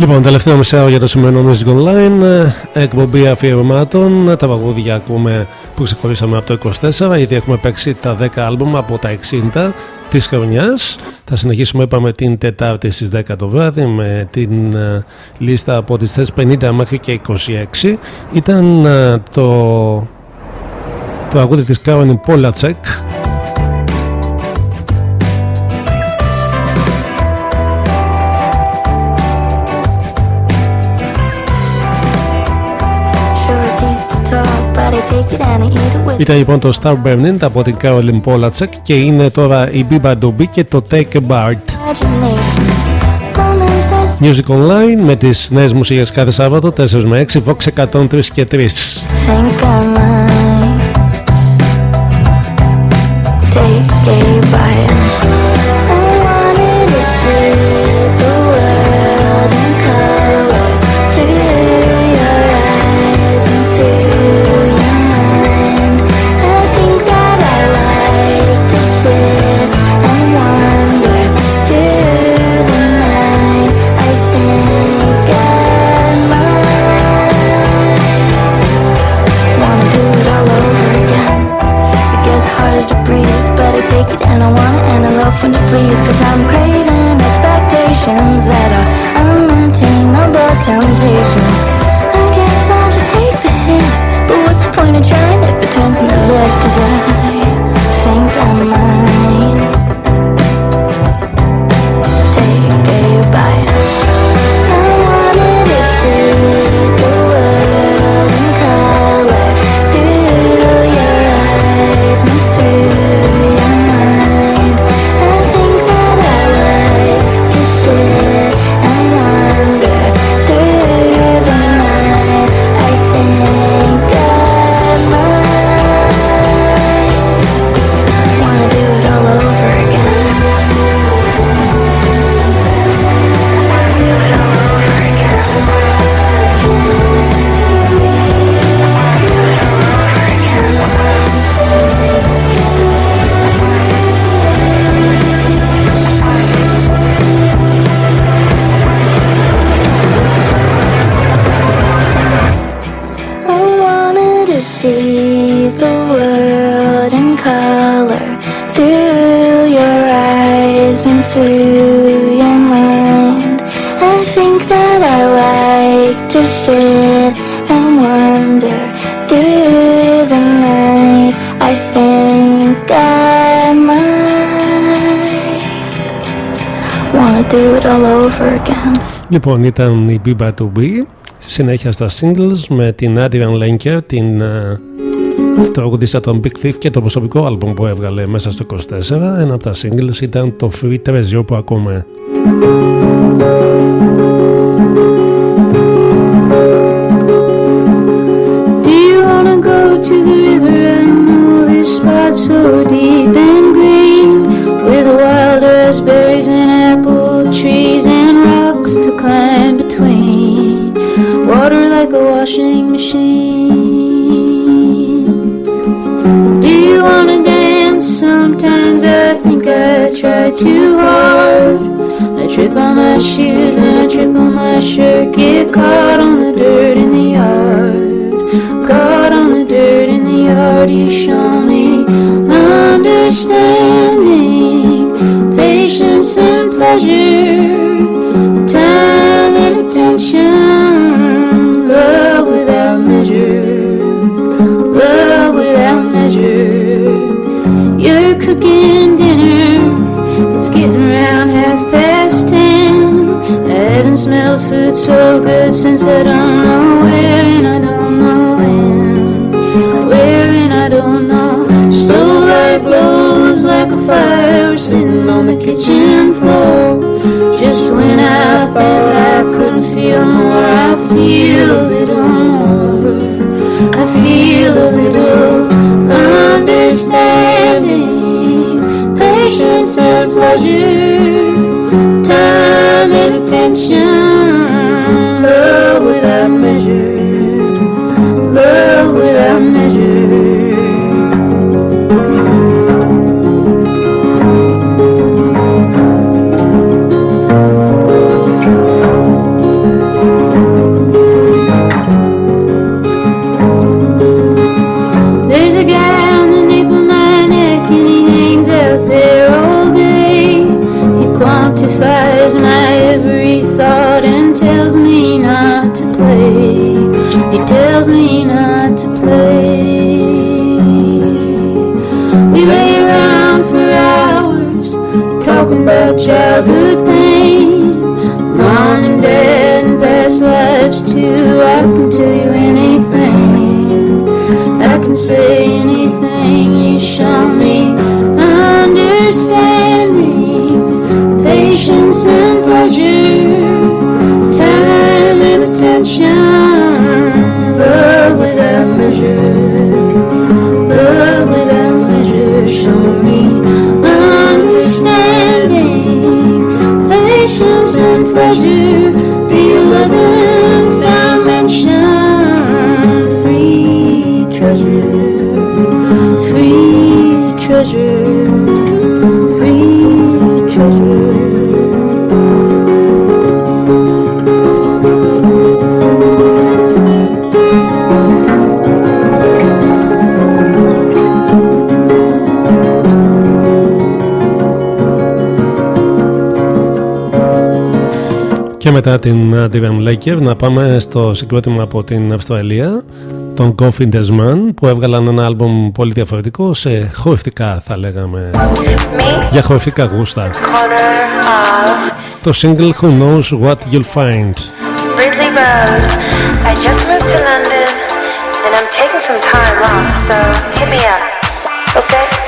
Λοιπόν, τελευταίο μισάο για το σημερινό Music Online. ε, Εκπομπή αφιερωμάτων. Τα παγούδια ακούμε που ξεχωρίσαμε από το 24, γιατί έχουμε παίξει τα 10 άλμπουμ από τα 60 της χρονιάς. Θα συνεχίσουμε, είπαμε, την Τετάρτη στις 10 το βράδυ με την ε, λίστα από τις θέσεις 50 μέχρι και 26. Ήταν ε, το το τραγούδι της Κάρονιν Πόλατσεκ Ήταν λοιπόν το Star Burning από την Caroline Polacek και είναι τώρα η Biba Doobie και το Take a Bart. Music Online με τις νέες μουσικές κάθε Σάββατο 4 με 6 Vox 103 και 3. Λοιπόν, ήταν η B by to B. Συνέχεια στα singles με την Adrian Lenker, την uh, τραγουδίστρια των Big Thief και το προσωπικό άλμπομ που έβγαλε μέσα στο 24. Ένα από τα singles ήταν το Free Treasure που ακούμε. Do you wanna go to the river? I know this spot so deep and green With wild raspberries and to climb between Water like a washing machine. Do you wanna dance? Sometimes I think I try too hard. I trip on my shoes and I trip on my shirt. Get caught on the dirt in the yard. Caught on the dirt in the yard. You show me understanding Patience and pleasure haven't so good since I don't know where and I don't know when. Where and I don't know. Stove light glows like a fire sitting on the kitchen floor. Just when I thought I couldn't feel more, I feel a little more. I feel a little understanding, patience and pleasure, time and attention, love without measure, about childhood pain. Mom and dad and past lives too. I can tell you anything. I can say anything je μετά την Adrian Laker να πάμε στο συγκρότημα από την Αυστραλία τον Coffin Man που έβγαλαν ένα άλμπομ πολύ διαφορετικό σε χορευτικά θα λέγαμε για χορευτικά γούστα το single Who Knows What You'll Find Ridley Road. I just moved to London and I'm taking some time off, so hit me up. Okay?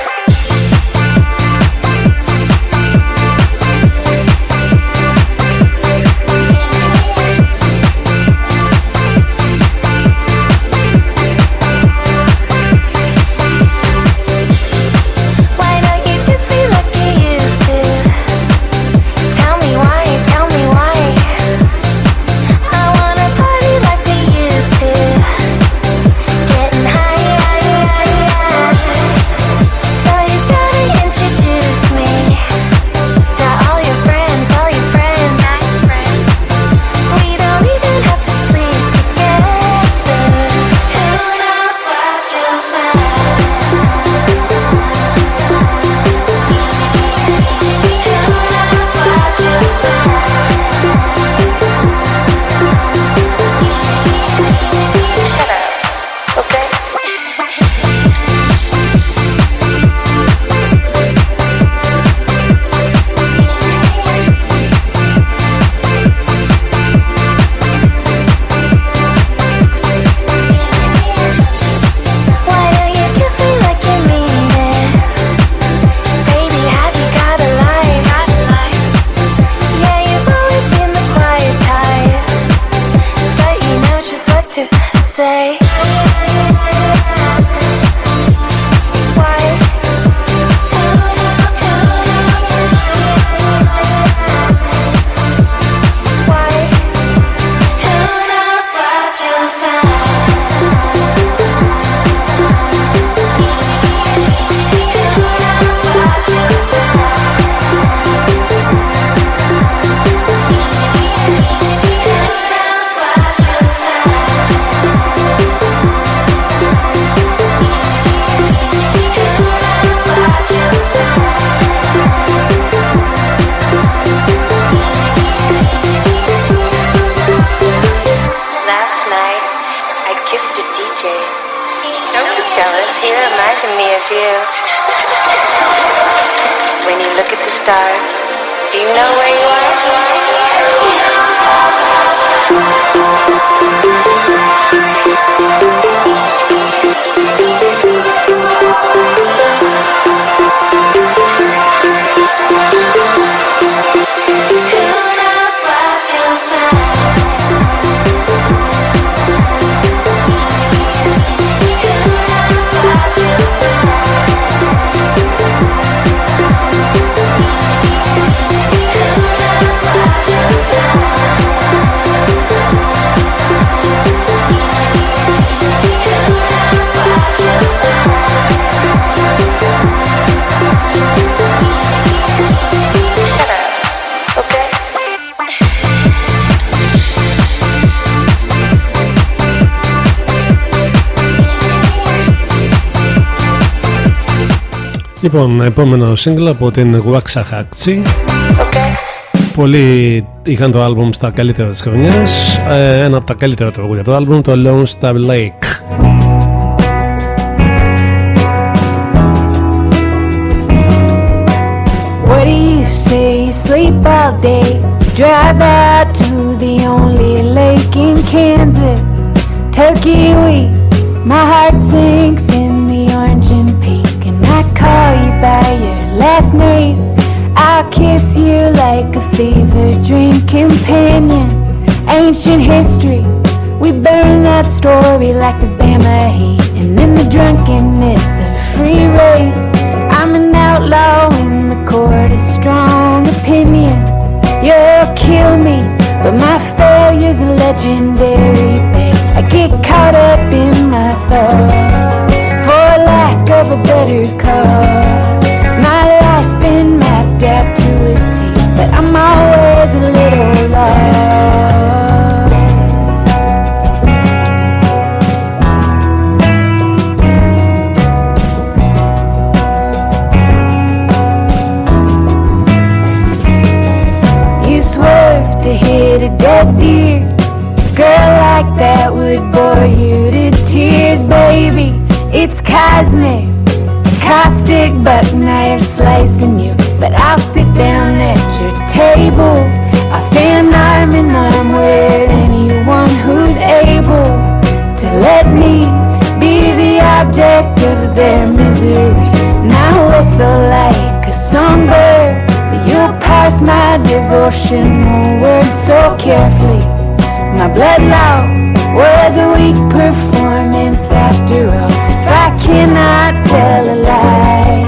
Λοιπόν, επόμενο single από την Waxahachie. Πολλοί είχαν το άλμπουμ στα καλύτερα της χρονιάς. Ε, ένα από τα καλύτερα τραγούδια το άλμπουμ, το Lone Star Lake. What do you say? Sleep all day. Drive out to the only lake in Kansas. Turkey week. My heart sinks call you by your last name. I'll kiss you like a fever dream companion. Ancient history. We burn that story like the Bama heat. And in the drunkenness of free reign. I'm an outlaw in the court of strong opinion. You'll kill me, but my failure's legendary babe. I get caught up in my thoughts of a better cause. My life's been mapped out to a T, but I'm always a little lost. You swerve to hit a dead deer. Girl like that would bore you to tears, baby. It's cosmic, caustic, but knife slicing you. But I'll sit down at your table. I'll stand arm in arm with anyone who's able to let me be the object of their misery. Now whistle like a songbird. You'll pass my devotional words so carefully. My blood loss was a weak performance cannot tell a lie,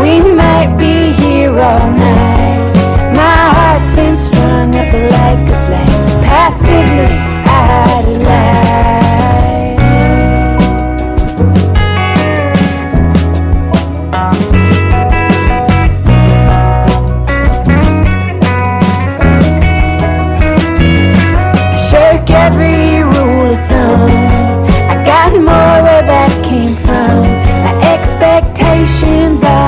we might be here all night. My heart's been strung up like a flag, passively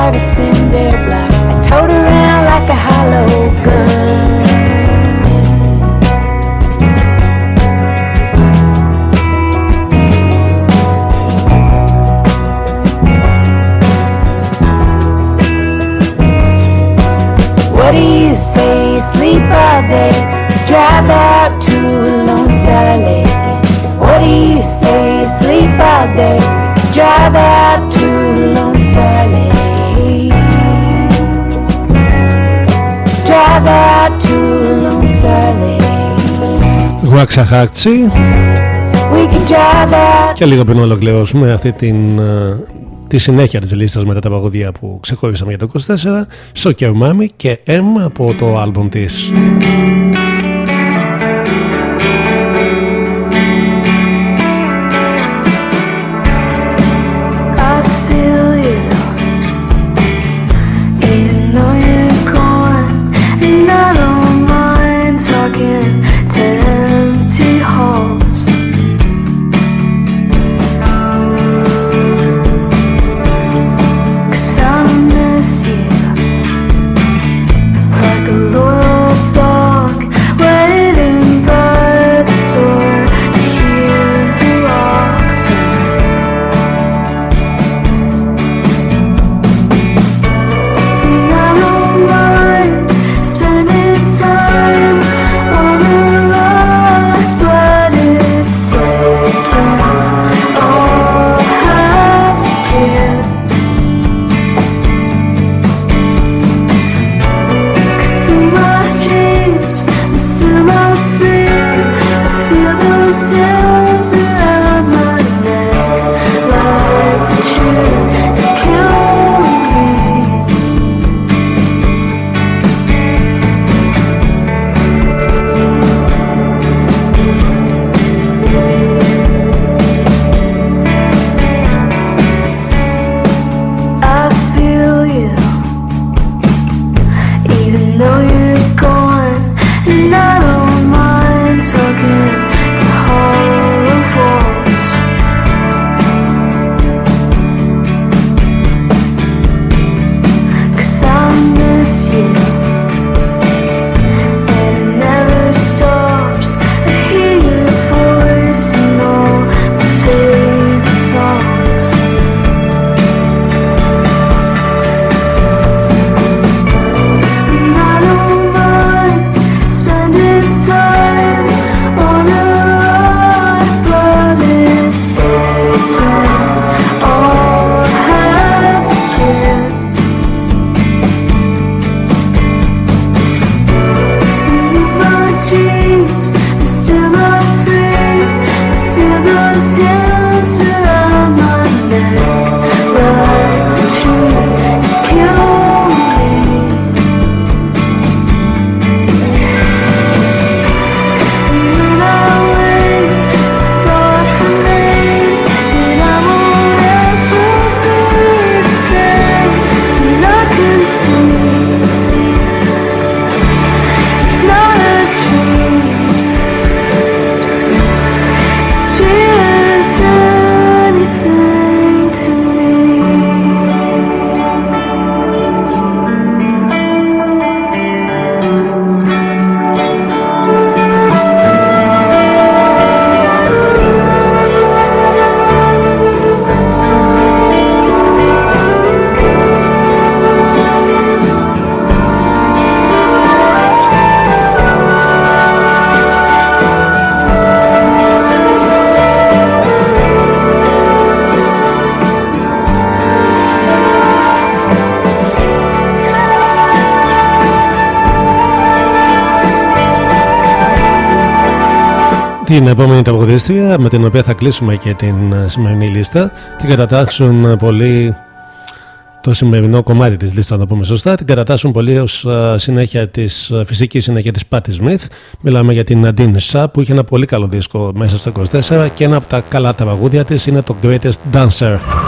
are a cinder block. I tote around like a hollow gun. What do you say? Sleep all day, drive out to a Lone Star Lake. What do you say? Sleep all day, drive out Lake. Waxahachie. We can drive out. Και λίγο πριν ολοκληρώσουμε αυτή την, ε, τη συνέχεια της λίστας μετά τα παγωδία που ξεχώρισαμε για το 24 Soccer Mommy και M από το άλμπομ της. Την επόμενη τραγουδίστρια με την οποία θα κλείσουμε και την ε, σημερινή λίστα την κατατάξουν ε, πολύ το σημερινό κομμάτι της λίστας να το πούμε σωστά. Την κατατάσσουν πολύ ως ε, συνέχεια της φυσική συνέχεια της Patti Smith. Μιλάμε για την Nadine Sa που είχε ένα πολύ καλό δίσκο μέσα στο 24 και ένα από τα καλά τραγούδια της είναι το Greatest Dancer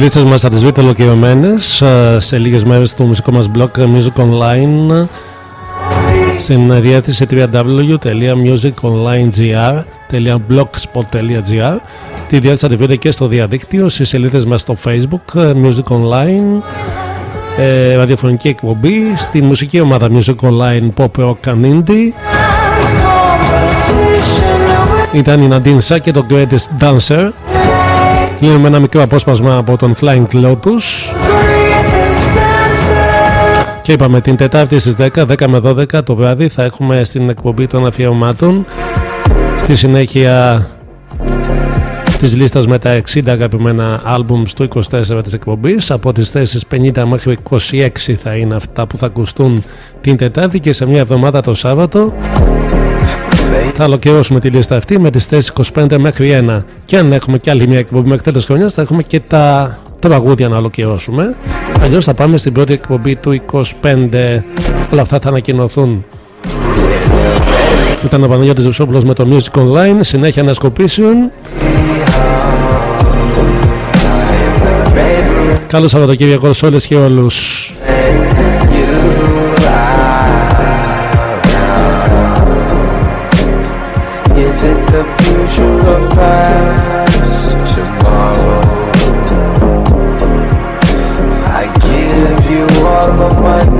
your Τις λίστες μας θα τις βρείτε ολοκληρωμένες ε, σε λίγες μέρες στο μουσικό μας blog ε, Music Online στην διεύθυνση www.musiconlinegr.blogspot.gr Τη διεύθυνση θα τη βρείτε και στο διαδίκτυο στις σελίδες μας στο facebook ε, Music Online ε, ραδιοφωνική εκπομπή στη μουσική ομάδα Music Online Pop Rock and Indie. Ήταν η Nadine Sa και το Greatest Dancer Κλείνουμε ένα μικρό απόσπασμα από τον Flying Lotus και είπαμε την Τετάρτη στις 10, 10 με 12 το βράδυ θα έχουμε στην εκπομπή των αφιερωμάτων τη συνέχεια της λίστας με τα 60 αγαπημένα άλμπουμ στο 24 της εκπομπής. Από τις θέσεις 50 μέχρι 26 θα είναι αυτά που θα ακουστούν την Τετάρτη και σε μια εβδομάδα το Σάββατο θα ολοκληρώσουμε τη λίστα αυτή με τις θέσεις 25 μέχρι 1 και αν έχουμε και άλλη μια εκπομπή μέχρι τέλος χρονιάς θα έχουμε και τα τραγούδια να ολοκληρώσουμε. Αλλιώς θα πάμε στην πρώτη εκπομπή του 25 όλα αυτά θα ανακοινωθούν. Ήταν ο Παναγιώτης Βυσόπουλος με το Music Online, συνέχεια ανασκοπήσεων. Καλό Σαββατοκύριακο σε όλες και όλους. Take the future or past tomorrow. I give you all of my